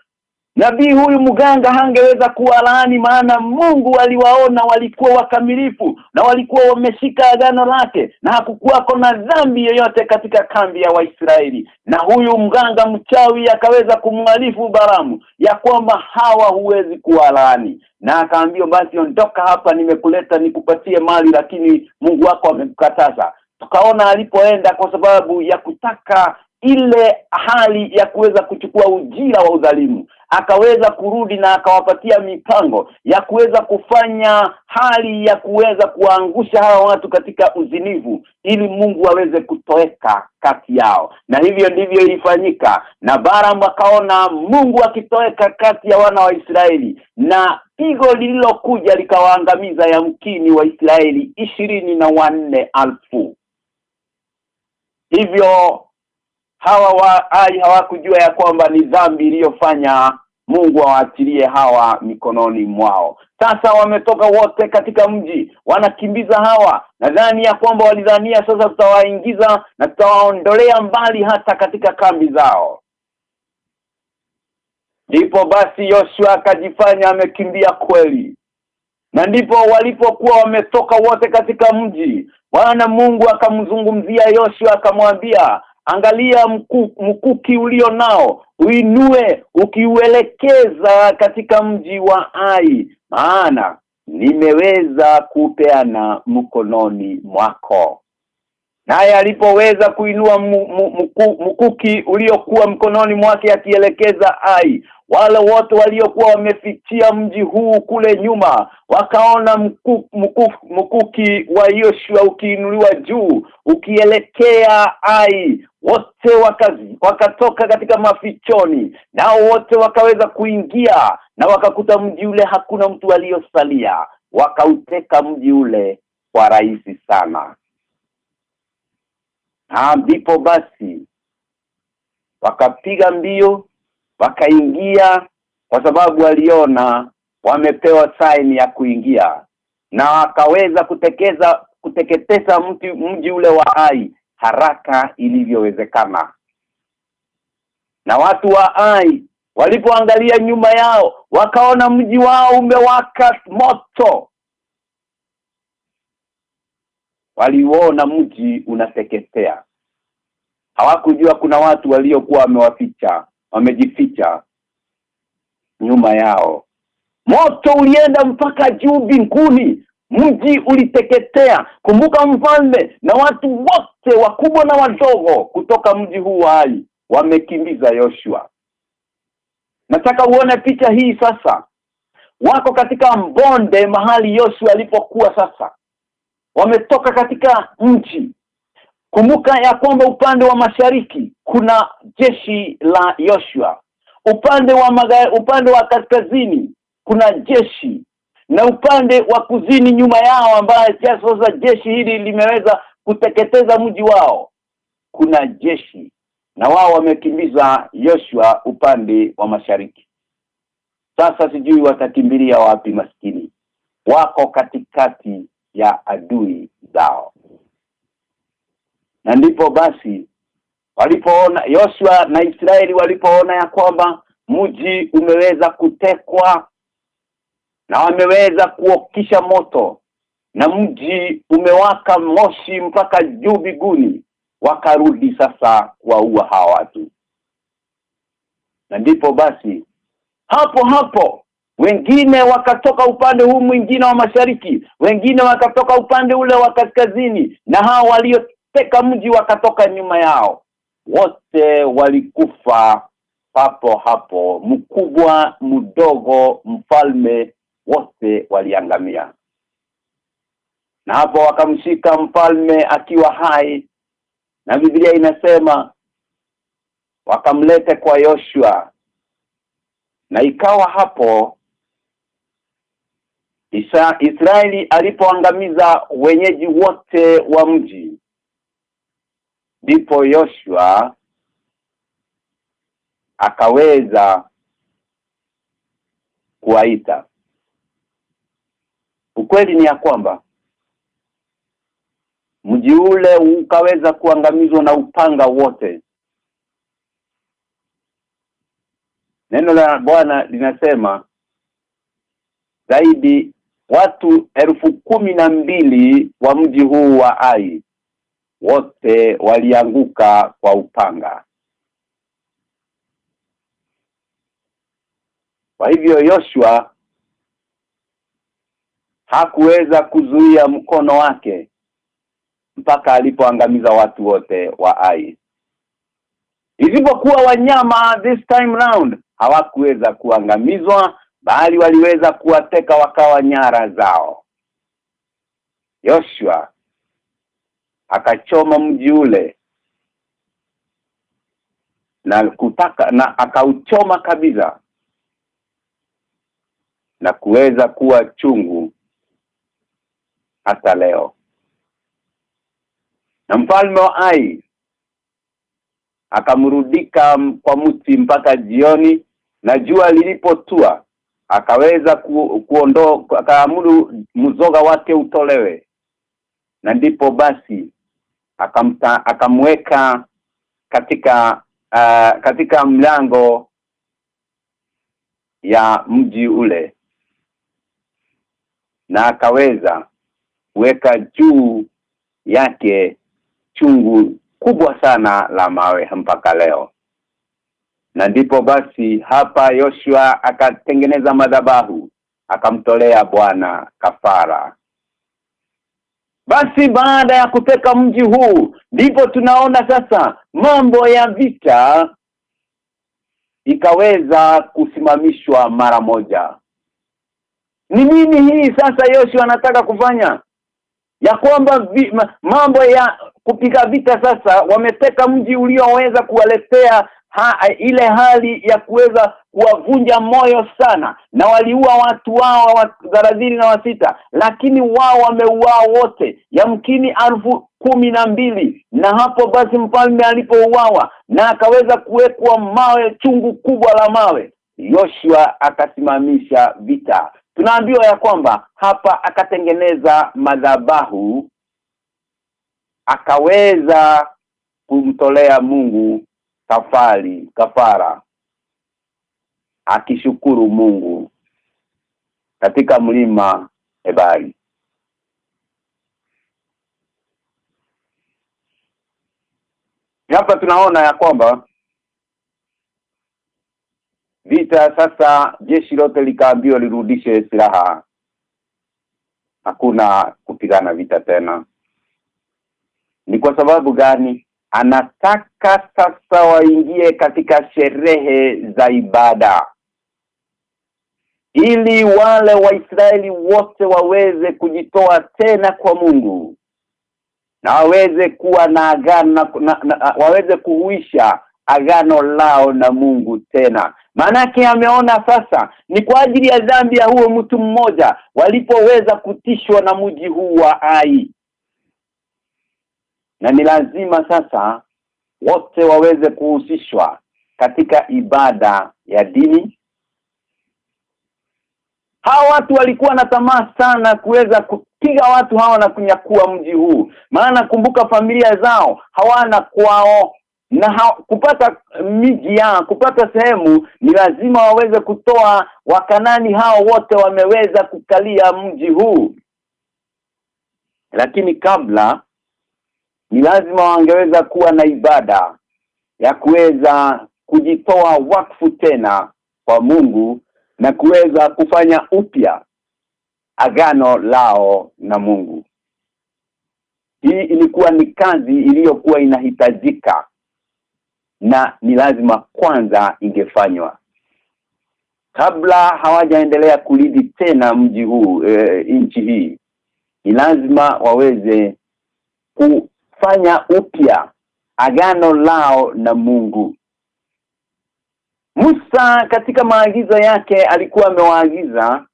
Nabii huyu mganga hangeweza kuwalaani maana Mungu aliwaona walikuwa wakamilifu na walikuwa wameshika agano lake na hakukuwako na dhambi yoyote katika kambi ya Waisraeli. Na huyu mganga mchawi akaweza kumwalifu Baramu ya kwamba hawa huwezi kuwalaani. Na akaambiwa basi ondoka hapa nimekuleta nikupatie mali lakini Mungu wako amekukataza. Tukaona alipoenda kwa sababu ya kutaka ile hali ya kuweza kuchukua ujira wa udhalimu. Akaweza kurudi na akawapatia mipango ya kuweza kufanya hali ya kuweza kuangusha hawa watu katika uzinivu ili Mungu aweze kutoweka kati yao. Na hivyo ndivyo ilifanyika. Na Balaam akaona Mungu akitoweka kati ya wana wa Israeli na pigo lililokuja likawaangamiza yamkini wa Israeli ishirini na wanne alfu hivyo hawa wa ai hawakujua ya kwamba ni dhambi iliyofanya Mungu awaachilie hawa mikononi mwao. Sasa wametoka wote katika mji, wanakimbiza hawa. Nadhani ya kwamba walidhania sasa tutawaingiza na tutawaondolea mbali hata katika kambi zao. Ndipo basi Yoshua akajifanya amekimbia kweli. Na ndipo walipokuwa wametoka wote katika mji, Bwana Mungu akamzungumzia Yoshua akamwambia angalia mku, mkuki ulio nao uinue ukiuelekeza katika mji wa Ai maana nimeweza kupeana mkononi mwako. Naye alipoweza kuinua mkuki uliokuwa mkononi mwake akielekeza Ai wale wote waliokuwa wamefikia mji huu kule nyuma wakaona mku, mku, mkuki wa Yoshua ukiinuliwa juu ukielekea Ai wote wakazi, wakatoka katika mafichoni nao wote wakaweza kuingia na wakakuta mji ule hakuna mtu aliyosalia. Wakauteka mji ule kwa rahisi sana. Ndipo basi wakapiga mbio wakaingia kwa sababu waliona wamepewa saini ya kuingia. Na wakaweza kutekeza kuteketeza mji ule wa Ai haraka ilivyowezekana. Na watu wa Ai walipoangalia nyuma yao wakaona mji wao umewaka moto. Waliona mji unateketea. Hawakujua kuna watu waliokuwa wamewaficha wamejificha nyuma yao. Moto ulienda mpaka juu mbinguni mji uliteketea. Kumbuka mfalme na watu wote wakubwa na wadogo kutoka mji huu wa Ai wamekimbiza Yoshua. Nataka uone picha hii sasa. Wako katika mbonde mahali Yoshua alipokuwa sasa. Wametoka katika mji. Kumbuka ya kwamba upande wa mashariki kuna jeshi la Yoshua. Upande wa upande wa kaskazini kuna jeshi na upande wa kuzini nyuma yao ambaye za jeshi hili limeweza kuteketeza mji wao. Kuna jeshi na wao wamekimbiza Yoshua upande wa mashariki. Sasa sijui watakimbilia wapi maskini. Wako katikati ya adui zao. Na ndipo basi walipoona Yoshua na Israeli walipoona ya kwamba mji umeweza kutekwa na wameweza kuokisha moto na mji umewaka moshi mpaka juu biguni wakarudi sasa kuwaua hawa watu. Na ndipo basi hapo hapo wengine wakatoka upande huu mwingine wa mashariki wengine wakatoka upande ule wa kaskazini na hao walioteka mji wakatoka nyuma yao. Wote walikufa papo hapo mkubwa mdogo mfalme wote waliangamia. Na hapo wakamshika mfalme akiwa hai na Biblia inasema wakamlete kwa Yoshua. Na ikawa hapo Isa, Israeli alipoangamiza wenyeji wote wa mji ndipo Yoshua akaweza kuwaita ukweli ni ya kwamba mji ule ukaweza kuangamizwa na upanga wote. Neno la Bwana linasema zaidi watu elfu kumi na mbili wa mji huu wa Ai wote walianguka kwa upanga. Kwa hivyo Yoshua hakuweza kuzuia mkono wake mpaka alipoangamiza watu wote wa Ai. Isipokuwa wanyama this time round hawakuweza kuangamizwa bali waliweza kuwateka wakawa nyara zao. Yoshua akachoma mji ule na kutaka na akauchoma kabisa na kuweza kuwa chungu hata leo. Na mfalme wa Ai akamrudika kwa mti mpaka jioni na jua lilipotua akaweza ku, kuondoa akaamuru mzoga wake utolewe. Na ndipo basi akamta akamweka katika uh, katika mlango ya mji ule. Na akaweza kuweka juu yake chungu kubwa sana la mawe mpaka leo. Na ndipo basi hapa Yoshua akatengeneza madhabahu akamtolea Bwana kafara. Basi baada ya kuteka mji huu ndipo tunaona sasa mambo ya vita ikaweza kusimamishwa mara moja. Ni nini hii sasa Yoshua anataka kufanya ya kwamba vi, ma, mambo ya kupiga vita sasa wameteka mji ulioweza kuwaletea ha, ile hali ya kuweza kuwavunja moyo sana na waliua watu wao wa na wasita lakini wao wameuawa wote yamkini alfu kumi na mbili. Na hapo basi mfalme alipouawa na akaweza kuwekwa mawe chungu kubwa la mawe Yoshua akasimamisha vita tunaambiwa ya kwamba hapa akatengeneza madhabahu akaweza kumtolea Mungu kafari kafara akishukuru Mungu katika mlima Ebali. Hapa tunaona ya kwamba vita sasa jeshi lote likaambiwa lirudishe silaha. Hakuna kupigana vita tena. Ni kwa sababu gani? Anataka sasa waingie katika sherehe za ibada. Ili wale waisraeli wote waweze kujitoa tena kwa Mungu. Na waweze kuwa na agano na, na, na, waweze kuhuisha agano lao na Mungu tena maanake ameona sasa ni kwa ajili ya dhambi ya huo mtu mmoja walipoweza kutishwa na mji huu wa Ai. Na ni lazima sasa wote waweze kuhusishwa katika ibada ya dini. Hawa watu walikuwa na tamaa sana kuweza kupiga watu hawa na kunyakua mji huu. Maana kumbuka familia zao hawana kwao na ha kupata miji ya kupata sehemu ni lazima waweze kutoa wakanani hao wote wameweza kukalia mji huu. Lakini kabla ni lazima wangeweza kuwa na ibada ya kuweza kujitoa wakfu tena kwa Mungu na kuweza kufanya upya agano lao na Mungu. Hii ilikuwa ni kazi iliyokuwa inahitajika na ni lazima kwanza ingefanywa. Kabla hawajaendelea kulidi tena mji huu e, nchi hii ni lazima waweze kufanya upya agano lao na Mungu. Musa katika maagizo yake alikuwa amewaagiza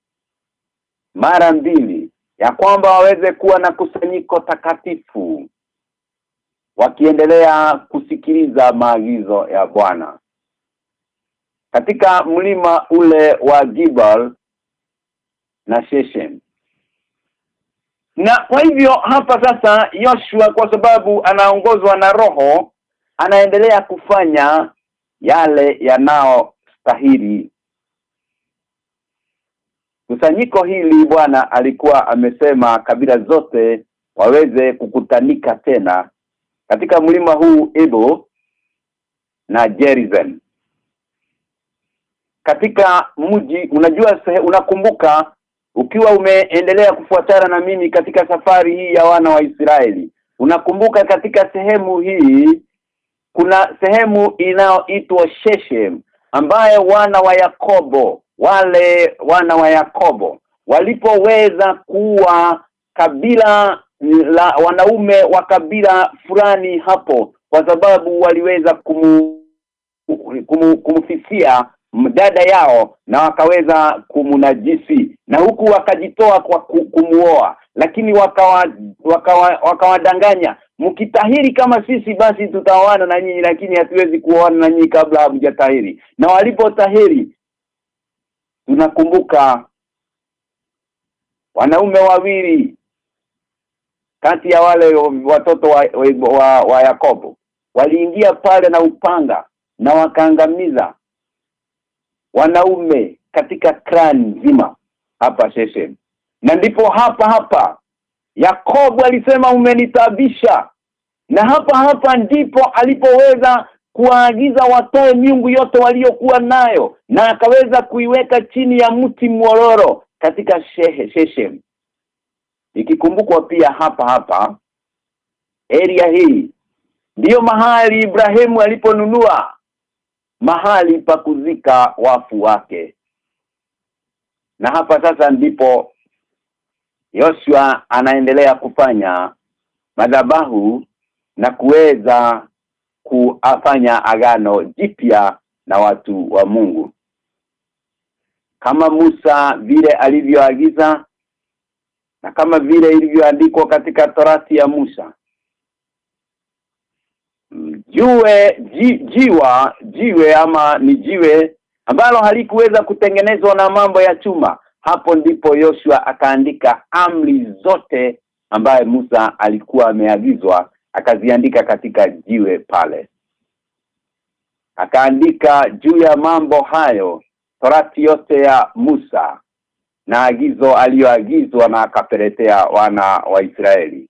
mara mbili ya kwamba waweze kuwa na kusanyiko takatifu wakiendelea kusikiliza maagizo ya Bwana. Katika mlima ule wa Gibal na Sheshem. Na kwa hivyo hapa sasa Yoshua kwa sababu anaongozwa na roho anaendelea kufanya yale yanao stahili kusanyiko hili bwana alikuwa amesema kabila zote waweze kukutanika tena katika mlima huu Ebo na Jerizen katika mji unajua unakumbuka ukiwa umeendelea kufuatana na mimi katika safari hii ya wana wa Israeli. Unakumbuka katika sehemu hii kuna sehemu inayoitwa Sheshem ambaye wana wa Yakobo wale wana wa Yakobo walipoweza kuwa kabila la wanaume wa kabila fulani hapo kwa sababu waliweza kumu, kumu, mdada yao na wakaweza kumunajisi na huku wakajitoa kwa kumuoa. Lakini wakawa wakawadanganya wakawa mkitahiri kama sisi basi tutaoana na nyinyi lakini hatuwezi kuoana na nyinyi kabla hamjatahiri. Na walipotahiri tunakumbuka wanaume wawili kati ya wale watoto wa, wa, wa, Yakobo. Waliingia pale na upanga na wakaangamiza wanaume katika clan nzima hapa Sheshem na ndipo hapa hapa Yakobo alisema umenitabisha. Na hapa hapa ndipo alipoweza kuwaagiza watoe miungu yote waliokuwa nayo na akaweza kuiweka chini ya mti mwororo katika shehe Sheshem ikikumbukwa pia hapa hapa area hii ndiyo mahali Ibrahimu aliponunua mahali pa kuzika wafu wake. Na hapa sasa ndipo Yoshua anaendelea kufanya madhabahu na kuweza kuafanya agano jipya na watu wa Mungu. Kama Musa vile alivyoagiza na kama vile ilivyoandikwa katika torati ya Musa jue ji, jiwa jiwe ama ni jiwe ambalo halikuweza kutengenezwa na mambo ya chuma. Hapo ndipo Yoshua akaandika amri zote ambaye Musa alikuwa ameagizwa akaziandika katika jiwe pale. Akaandika juu ya mambo hayo torati yote ya Musa na agizo aliyoagizwa na akapeletea wana wa Israeli.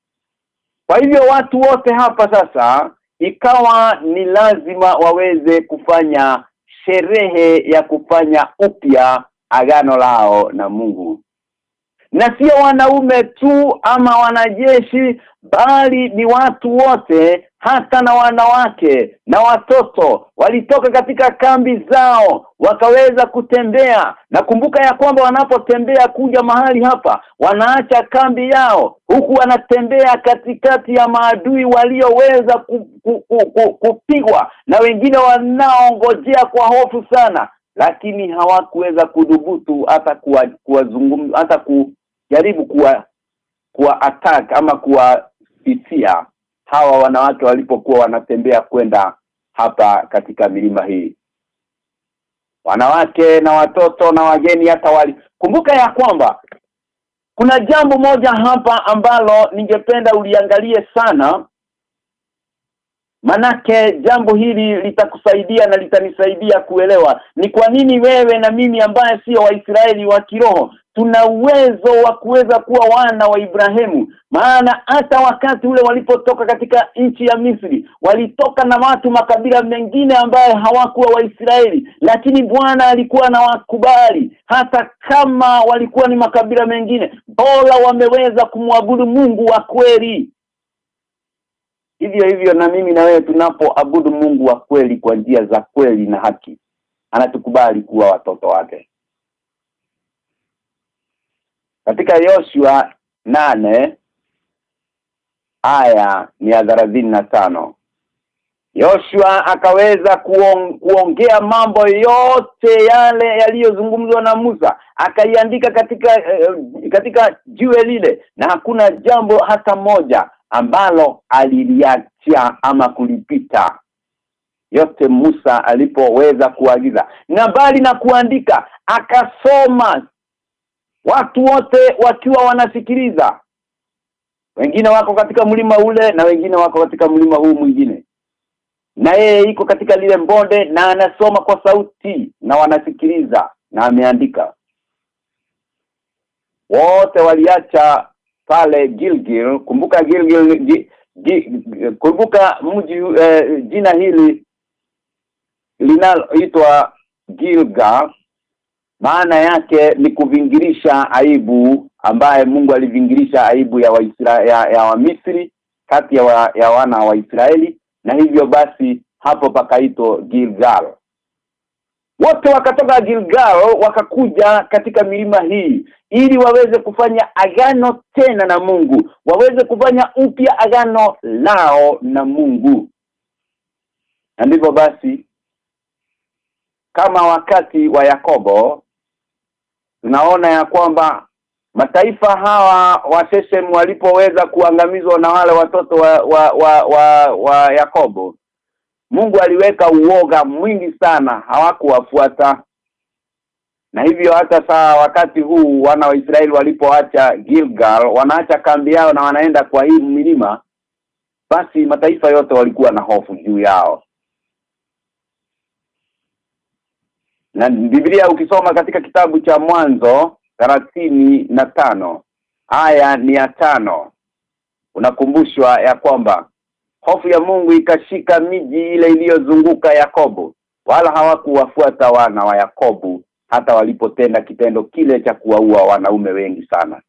Kwa hivyo watu wote hapa sasa ikawa ni lazima waweze kufanya sherehe ya kufanya upya agano lao na Mungu na sio wanaume tu ama wanajeshi bali ni watu wote hata na wanawake na watoto walitoka katika kambi zao wakaweza kutembea. Na kumbuka ya kwamba wanapotembea kuja mahali hapa wanaacha kambi yao huku wanatembea katikati ya maadui walioweza ku, ku, ku, ku, kupigwa na wengine wanaongojea kwa hofu sana. Lakini hawakuweza kudhubutu hata kuwazungumza hata kujaribu kuwa kuwa attack ama kuwafitia hawa wanawake walipokuwa wanatembea kwenda hapa katika milima hii. Wanawake na watoto na wageni hata wali kumbuka ya kwamba kuna jambo moja hapa ambalo ningependa uliangalie sana. Manake jambo hili litakusaidia na litanisaidia kuelewa ni kwa nini wewe na mimi ambaye sio Waisraeli wa kiroho tuna uwezo wa kuweza kuwa wana wa Ibrahimu. Maana hata wakati ule walipotoka katika nchi ya Misri walitoka na watu makabila mengine ambaye hawakuwa Waisraeli lakini Bwana alikuwa na wakubali. Hata kama walikuwa ni makabila mengine bora wameweza kumwabudu Mungu wa kweli. Hivyo hivyo na mimi na wewe tunapoabudu Mungu wa kweli kwa njia za kweli na haki anatukubali kuwa watoto wake katika Yoshua nane aya ni ya na tano. Yoshua akaweza kuong, kuongea mambo yote yale yaliyozungumzwa na Musa akaiandika katika uh, katika jiwe lile na hakuna jambo hata moja ambalo aliliacha ama kulipita. Yote Musa alipoweza kuagiza. Na bali na kuandika akasoma watu wote wakiwa wanasikiliza. Wengine wako katika mlima ule na wengine wako katika mlima huu mwingine. Na yeye iko katika lile mbonde na anasoma kwa sauti na wanasikiliza na ameandika. Wote waliacha pale Gilgil. Kumbuka Gilgil gi, gi, kumbuka mji eh, jina hili linaloitwa Gilgal maana yake ni kuvingirisha aibu ambaye Mungu alivingirisha aibu ya Waisra, ya, ya Wamisri kati ya, wa, ya wana wa Israeli na hivyo basi hapo pakaito Gilgal. Wote wakatoka Gilgal wakakuja katika milima hii ili waweze kufanya agano tena na Mungu waweze kufanya upya agano lao na Mungu. Na ndivyo basi kama wakati wa Yakobo tunaona ya kwamba mataifa hawa wa Sheshem walipoweza kuangamizwa na wale watoto wa wa wa, wa, wa Yakobo Mungu aliweka uoga mwingi sana hawakuwafuata. Na hivyo hata saa wakati huu wana wa Israeli walipoacha Gilgal wanaacha kambi yao na wanaenda kwa hii milima basi mataifa yote walikuwa na hofu juu yao na Biblia ukisoma katika kitabu cha mwanzo thelathini na tano aya ni ya tano unakumbushwa ya kwamba hofu ya Mungu ikashika miji ile iliyozunguka Yakobo wala hawakuwafuata wana wa Yakobo hata walipotenda kitendo kile cha kuwaua wanaume wengi sana.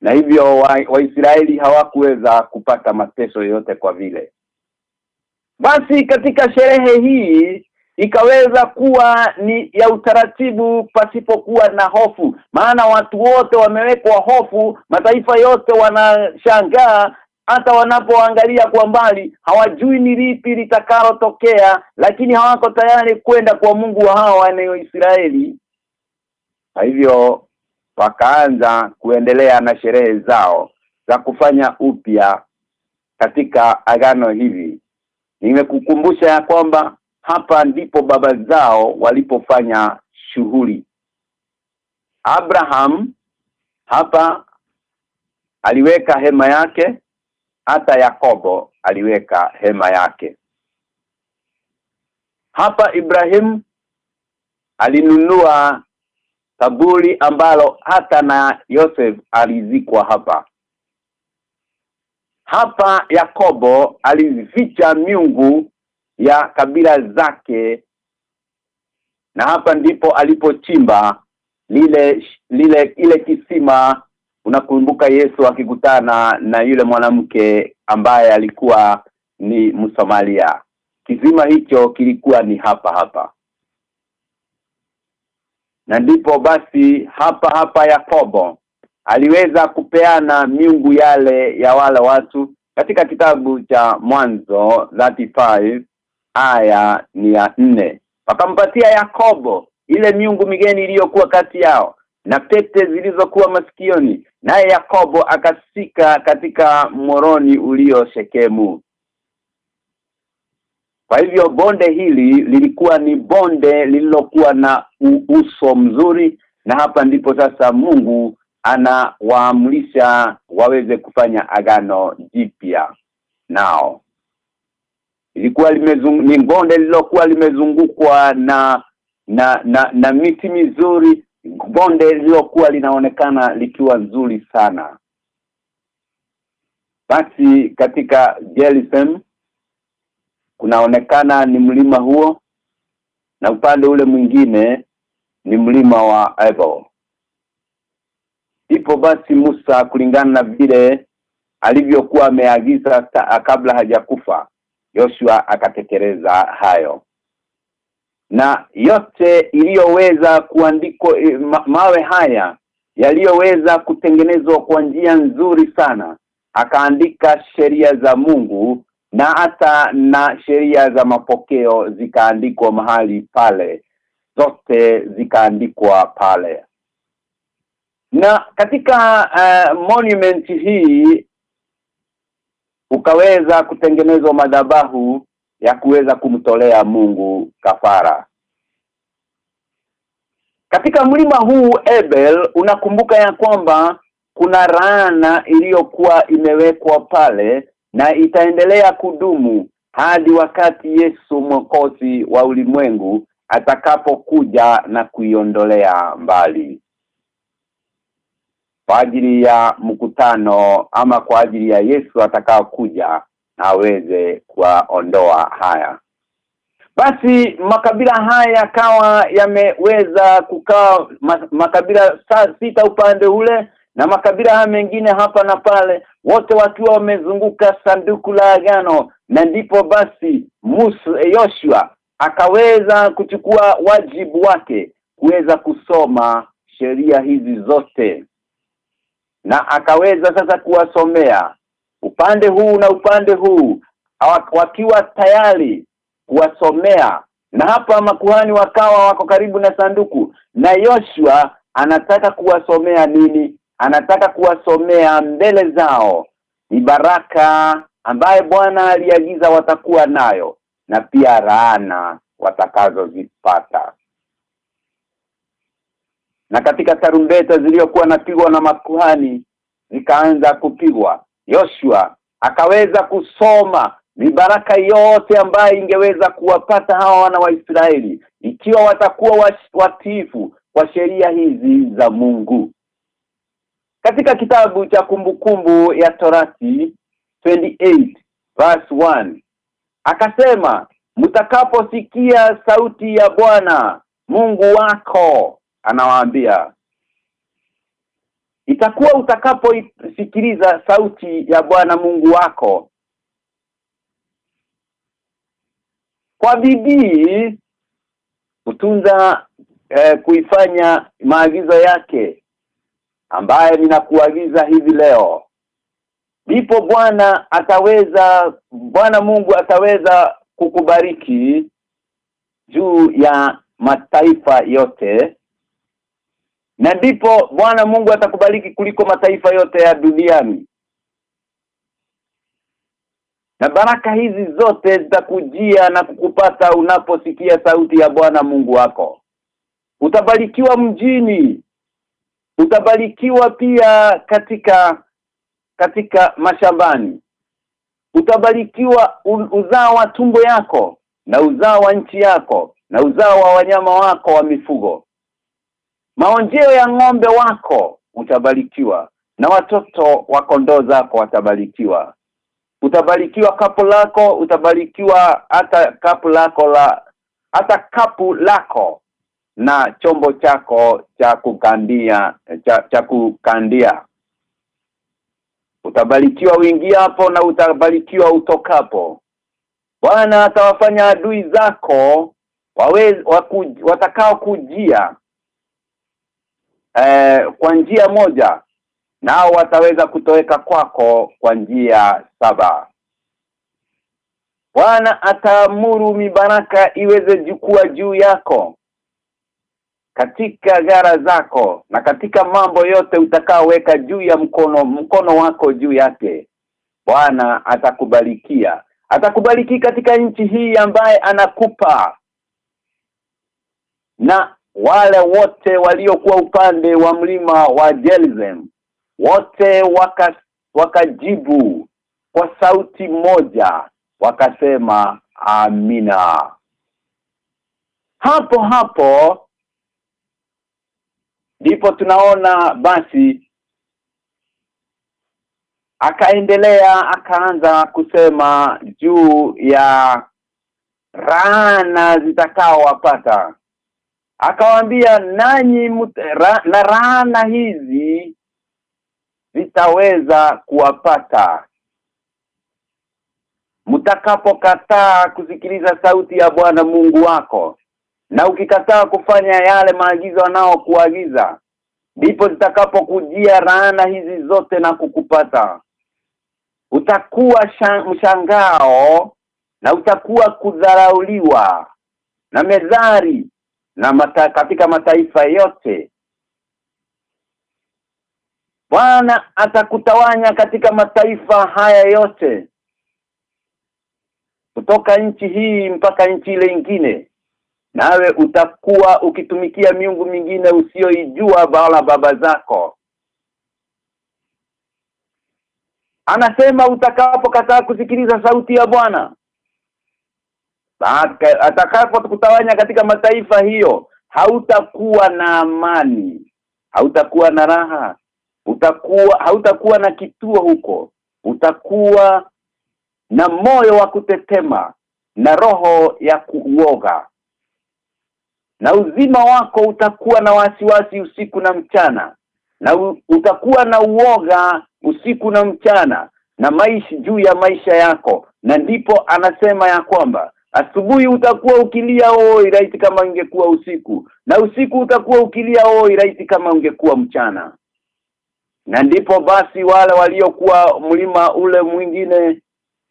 Na hivyo Waisraeli wa hawakuweza kupata mateso yote kwa vile. Basi katika sherehe hii ikaweza kuwa ni ya utaratibu pasipokuwa na hofu. Maana watu wote wamewekwa hofu mataifa yote wanashangaa hata wanapoangalia kwa mbali hawajui ni lipi litakalotokea lakini hawako tayari kwenda kwa Mungu wa hawa Israeli. Kwa hivyo wakaanza kuendelea na sherehe zao za kufanya upya katika agano hivi nimekukumbusha ya kwamba hapa ndipo baba zao walipofanya shughuli. Abraham hapa aliweka hema yake. Hata Yakobo aliweka hema yake. Hapa Ibrahim alinunua kaburi ambalo hata na Yosef alizikwa hapa. Hapa Yakobo alificha miungu ya kabila zake. Na hapa ndipo alipochimba lile lile ile kisima. Unakumbuka Yesu akikutana na yule mwanamke ambaye alikuwa ni Msomalia kisima hicho kilikuwa ni hapa hapa. Na ndipo basi hapa hapa Yakobo aliweza kupeana miungu yale ya wale watu katika kitabu cha mwanzo 35 aya ni ya nne. Wakampatia Yakobo ile miungu migeni iliyokuwa kati yao na pete zilizokuwa masikioni naye Yakobo akasika katika moroni ulio Shekemu. Kwa hivyo bonde hili lilikuwa ni bonde lililokuwa na uso mzuri na hapa ndipo sasa Mungu anawaamrisha waweze kufanya agano jipya nao ilikuwa ni bonde lilokuwa limezungukwa na na na, na miti mizuri. Bonde lilokuwa linaonekana likiwa nzuri sana. Basi katika Jerusalem kunaonekana ni mlima huo na upande ule mwingine ni mlima wa Ebal. Ipo basi Musa kulingana na vile alivyokuwa ameagiza kabla hajakufa Joshua akatekeleza hayo. Na yote iliyoweza kuandikwa ma, mawe haya yaliyoweza kutengenezwa kwa njia nzuri sana akaandika sheria za Mungu na hata na sheria za mapokeo zikaandikwa mahali pale. Zote zikaandikwa pale. Na katika uh, monument hii ukaweza kutengenezwa madhabahu ya kuweza kumtolea Mungu kafara. Katika mlima huu Ebel unakumbuka ya kwamba kuna rana iliyokuwa imewekwa pale na itaendelea kudumu hadi wakati Yesu mwokozi wa ulimwengu atakapokuja na kuiondolea mbali kwa ajili ya mkutano ama kwa ajili ya Yesu atakao kuja na aweze kuwaondoa haya. Basi makabila haya yakawa yameweza kukaa makabila sita upande ule na makabila haya mengine hapa na pale wote wakiwa wamezunguka sanduku la agano na ndipo basi Musa Yoshua akaweza kuchukua wajibu wake kuweza kusoma sheria hizi zote na akaweza sasa kuwasomea upande huu na upande huu wakiwa tayari kuwasomea. Na hapa makuhani wakawa wako karibu na sanduku na Yoshua anataka kuwasomea nini? Anataka kuwasomea mbele zao ni baraka ambaye Bwana aliagiza watakuwa nayo na pia raana watakazozipata na katika tarumbeta zilizokuwa napigwa na makuhani zikaanza kupigwa. Yoshua akaweza kusoma mibaraka yote ambayo ingeweza kuwapata hawa wana wa Israeli ikiwa watakuwa watifu kwa sheria hizi za Mungu. Katika kitabu cha kumbukumbu ya Torati 28 verse 1 akasema mtakaposikia sauti ya Bwana Mungu wako anawaambia itakuwa utakaposikiliza sauti ya Bwana Mungu wako kwa bidii kutunza eh, kuifanya maagizo yake ambaye ninakuagiza hivi leo. Ndipo Bwana ataweza Bwana Mungu ataweza kukubariki juu ya mataifa yote na ndipo Bwana Mungu atakubariki kuliko mataifa yote ya duniani. Na baraka hizi zote zitakujia na kukupata unaposikia sauti ya Bwana Mungu wako. Utabarikiwa mjini. Utabarikiwa pia katika katika mashambani. Utabarikiwa uzao wa tumbo yako na uzao wa nchi yako na uzao wa wanyama wako wa mifugo maonjeo ya ng'ombe wako utabarikiwa na watoto wa kondoo zako watabarikiwa. Utabarikiwa kapu lako utabarikiwa hata kapu lako la hata kapu lako na chombo chako cha kukandia cha, cha kukandia. Utabarikiwa uingiapo na utabarikiwa utokapo. Bwana atawafanya adui zako wawe waku, watakao kujia eh, kwa njia moja nao wataweza kutoweka kwako kwa njia saba. Bwana ataamuru mibaraka iweze jukua juu yako katika gara zako na katika mambo yote utakaoweka juu ya mkono mkono wako juu yake. Bwana atakubarikia. Atakubariki katika nchi hii ambaye anakupa. Na wale wote waliokuwa upande wa mlima wa Gerizim wote waka wakajibu kwa sauti moja wakasema amina. Hapo hapo ndipo tunaona basi akaendelea akaanza kusema juu ya rana zitakaowapata akawaambia nanyi ra, na rana hizi zitaweza kuwapata. Mtakapokataa kusikiliza sauti ya Bwana Mungu wako na ukikataa kufanya yale maagizo anaokuagiza ndipo zitakapokujia laana hizi zote na kukupata. Utakuwa mshangao na utakuwa kudharauliwa na medhari na mata, katika mataifa yote. Bwana atakutawanya katika mataifa haya yote kutoka nchi hii mpaka nchi ile ingine. Nawe utakuwa ukitumikia miungu mingine usiyoijua bala baba zako. Anasema utakapokataa kusikiliza sauti ya Bwana atakapokutawanya katika mataifa hiyo hautakuwa na amani hautakuwa na raha utakuwa hautakuwa na kituo huko utakuwa na moyo wa kutetema na roho ya kuoga. Na uzima wako utakuwa na wasiwasi usiku na mchana na utakuwa na uoga usiku na mchana na maisha juu ya maisha yako. Na ndipo anasema ya kwamba asubuhi utakuwa ukilia oi right kama ingekuwa usiku. Na usiku utakuwa ukilia oi right kama ungekuwa mchana. Na ndipo basi wale waliokuwa mlima ule mwingine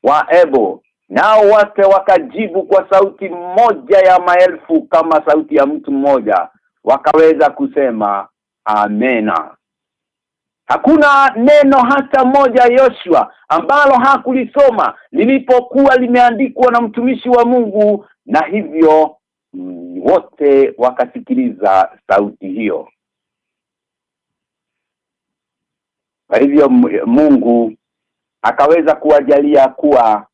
wa Ebo nao wote wakajibu kwa sauti moja ya maelfu kama sauti ya mtu mmoja. Wakaweza kusema amena Hakuna neno hata moja Yoshua ambalo hakulisoma lilipokuwa limeandikwa na mtumishi wa Mungu na hivyo wote wakasikiliza sauti hiyo. Kwa hivyo Mungu akaweza kuwajalia kuwa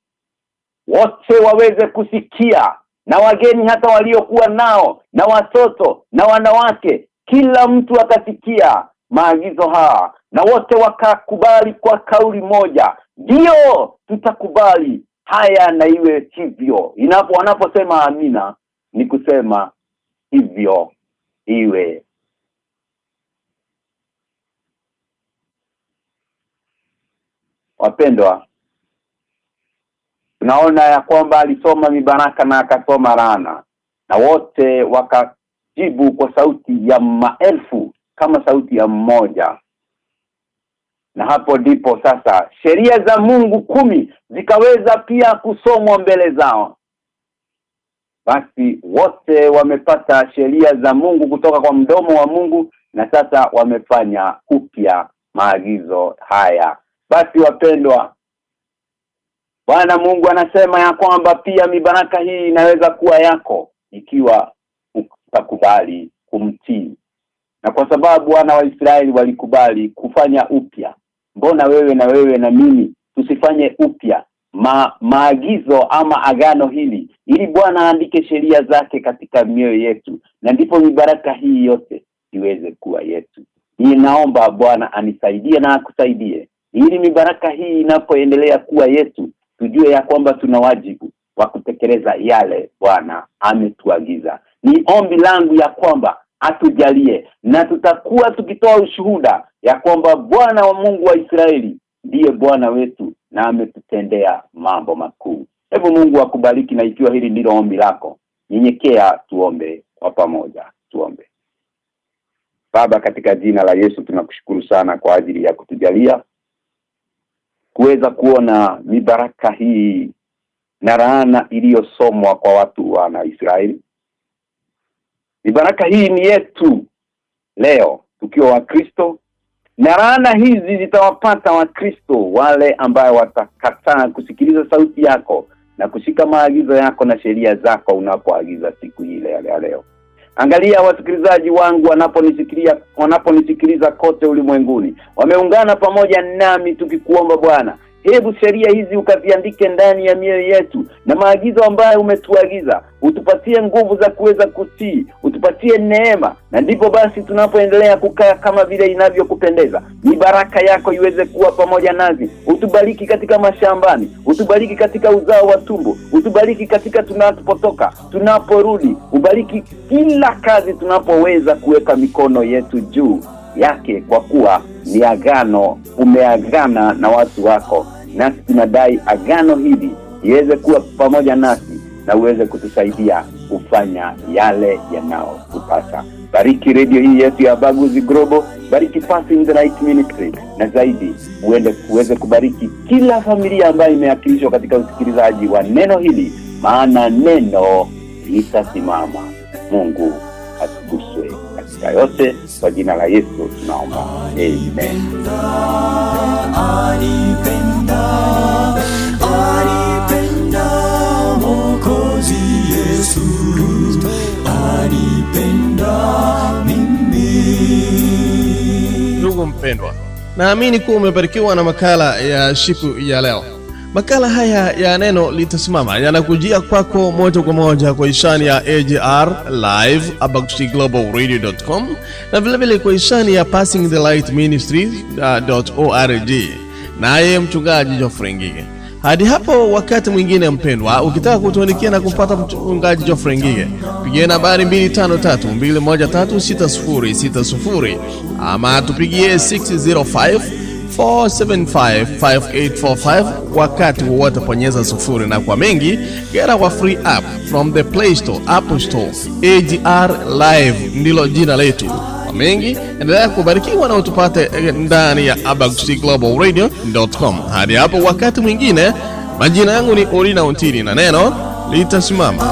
wote waweze kusikia na wageni hata waliokuwa nao na watoto na wanawake kila mtu akasikia maagizo haya na wote wakakubali kwa kauli moja ndio tutakubali. Haya na iwe hivyo. Inapo wanaposema amina ni kusema hivyo iwe. Wapendwa tunaona ya kwamba alisoma mibaraka na akasoma rana na wote wakajibu kwa sauti ya maelfu kama sauti ya mmoja na hapo ndipo sasa sheria za Mungu kumi zikaweza pia kusomwa mbele zao. Basi wote wamepata sheria za Mungu kutoka kwa mdomo wa Mungu na sasa wamefanya upya maagizo haya. Basi wapendwa Bwana Mungu anasema ya kwamba pia mibaraka hii inaweza kuwa yako ikiwa utakubali kumtii. Na kwa sababu wana wa Israeli walikubali kufanya upya mbona wewe na wewe na mimi tusifanye upya ma, maagizo ama agano hili ili Bwana aandike sheria zake katika mioyo yetu na ndipo mibaraka hii yote iweze kuwa yetu. Ninaomba Bwana anisaidie na akusaidie ili mibaraka hii inapoendelea kuwa yetu tujue ya kwamba tuna wajibu wa kutekeleza yale Bwana ametuagiza. Ni ombi langu ya kwamba atujalie na tutakuwa tukitoa ushuhuda ya kwamba Bwana wa Mungu wa Israeli ndiye Bwana wetu na ametutendea mambo makuu. Hebu Mungu akubariki na ikiwa hili ndilo ombi lako nyenyekea tuombe kwa pamoja tuombe. Baba katika jina la Yesu tunakushukuru sana kwa ajili ya kutujalia kuweza kuona mibaraka hii na laana iliyosomwa kwa watu wa Israeli. Mibaraka hii ni yetu leo tukiwa wakristo na laana hizi zitawapata wakristo wale ambao watakataa kusikiliza sauti yako na kushika maagizo yako na sheria zako unapoagiza siku ile ya leo Angalia wasikilizaji wangu wanaponisikilia wanaponisikiliza kote ulimwenguni. Wameungana pamoja nami tukikuomba Bwana. Hebu sheria hizi ukaziandike ndani ya mioyo yetu na maagizo ambayo umetuagiza. Utupatie nguvu za kuweza kutii, utupatie neema na ndipo basi tunapoendelea kukaa kama vile inavyokupendeza. Ni baraka yako iweze kuwa pamoja nazi Utubariki katika mashambani, utubariki katika uzao wa tumbo, utubariki katika tunapotoka, tunaporudi. Ubariki kila kazi tunapoweza kuweka mikono yetu juu yake kwa kuwa ni agano. Umeagana na watu wako nasi tunadai agano hili iweze kuwa pamoja nasi na uweze kutusaidia kufanya yale yanayotupasa. Bariki redio hii yetu ya Baguzi Global bariki Ministry na zaidi uende uweze kubariki kila familia ambayo imeakilishwa katika usikilizaji wa neno hili maana neno litasimama. Mungu atukuzwe katika yote kwa jina la Yesu tunaomba amen
Ndugu mpendwa, naamini kuwa umebarikiwa na makala ya siku ya leo. Makala haya ya neno litasimama yanakujia kwako moja kwa moja kwa ishani ya AGR live abakshiglobalradio.com na vilevile kwa ishani ya Passing the Light Ministries.org. Naye mchungaji Geoffrey Ngige. Hadi hapo wakati mwingine mpendwa, ukitaka kutuandikia na kumpata mchungaji Geoffrey Ngige, pigie nambari 253 213 6060 ama tupigie 605 4755845 wakati wowote ponyeza sufuri na kwa mengi get our free app from the play store apple store agr live ndilo jina letu. Kwa mengi endelea kubarikiwa na utupate eh, ndani ya abacglobalradio.com hadi hapo wakati mwingine majina yangu ni orina untini na neno litasimama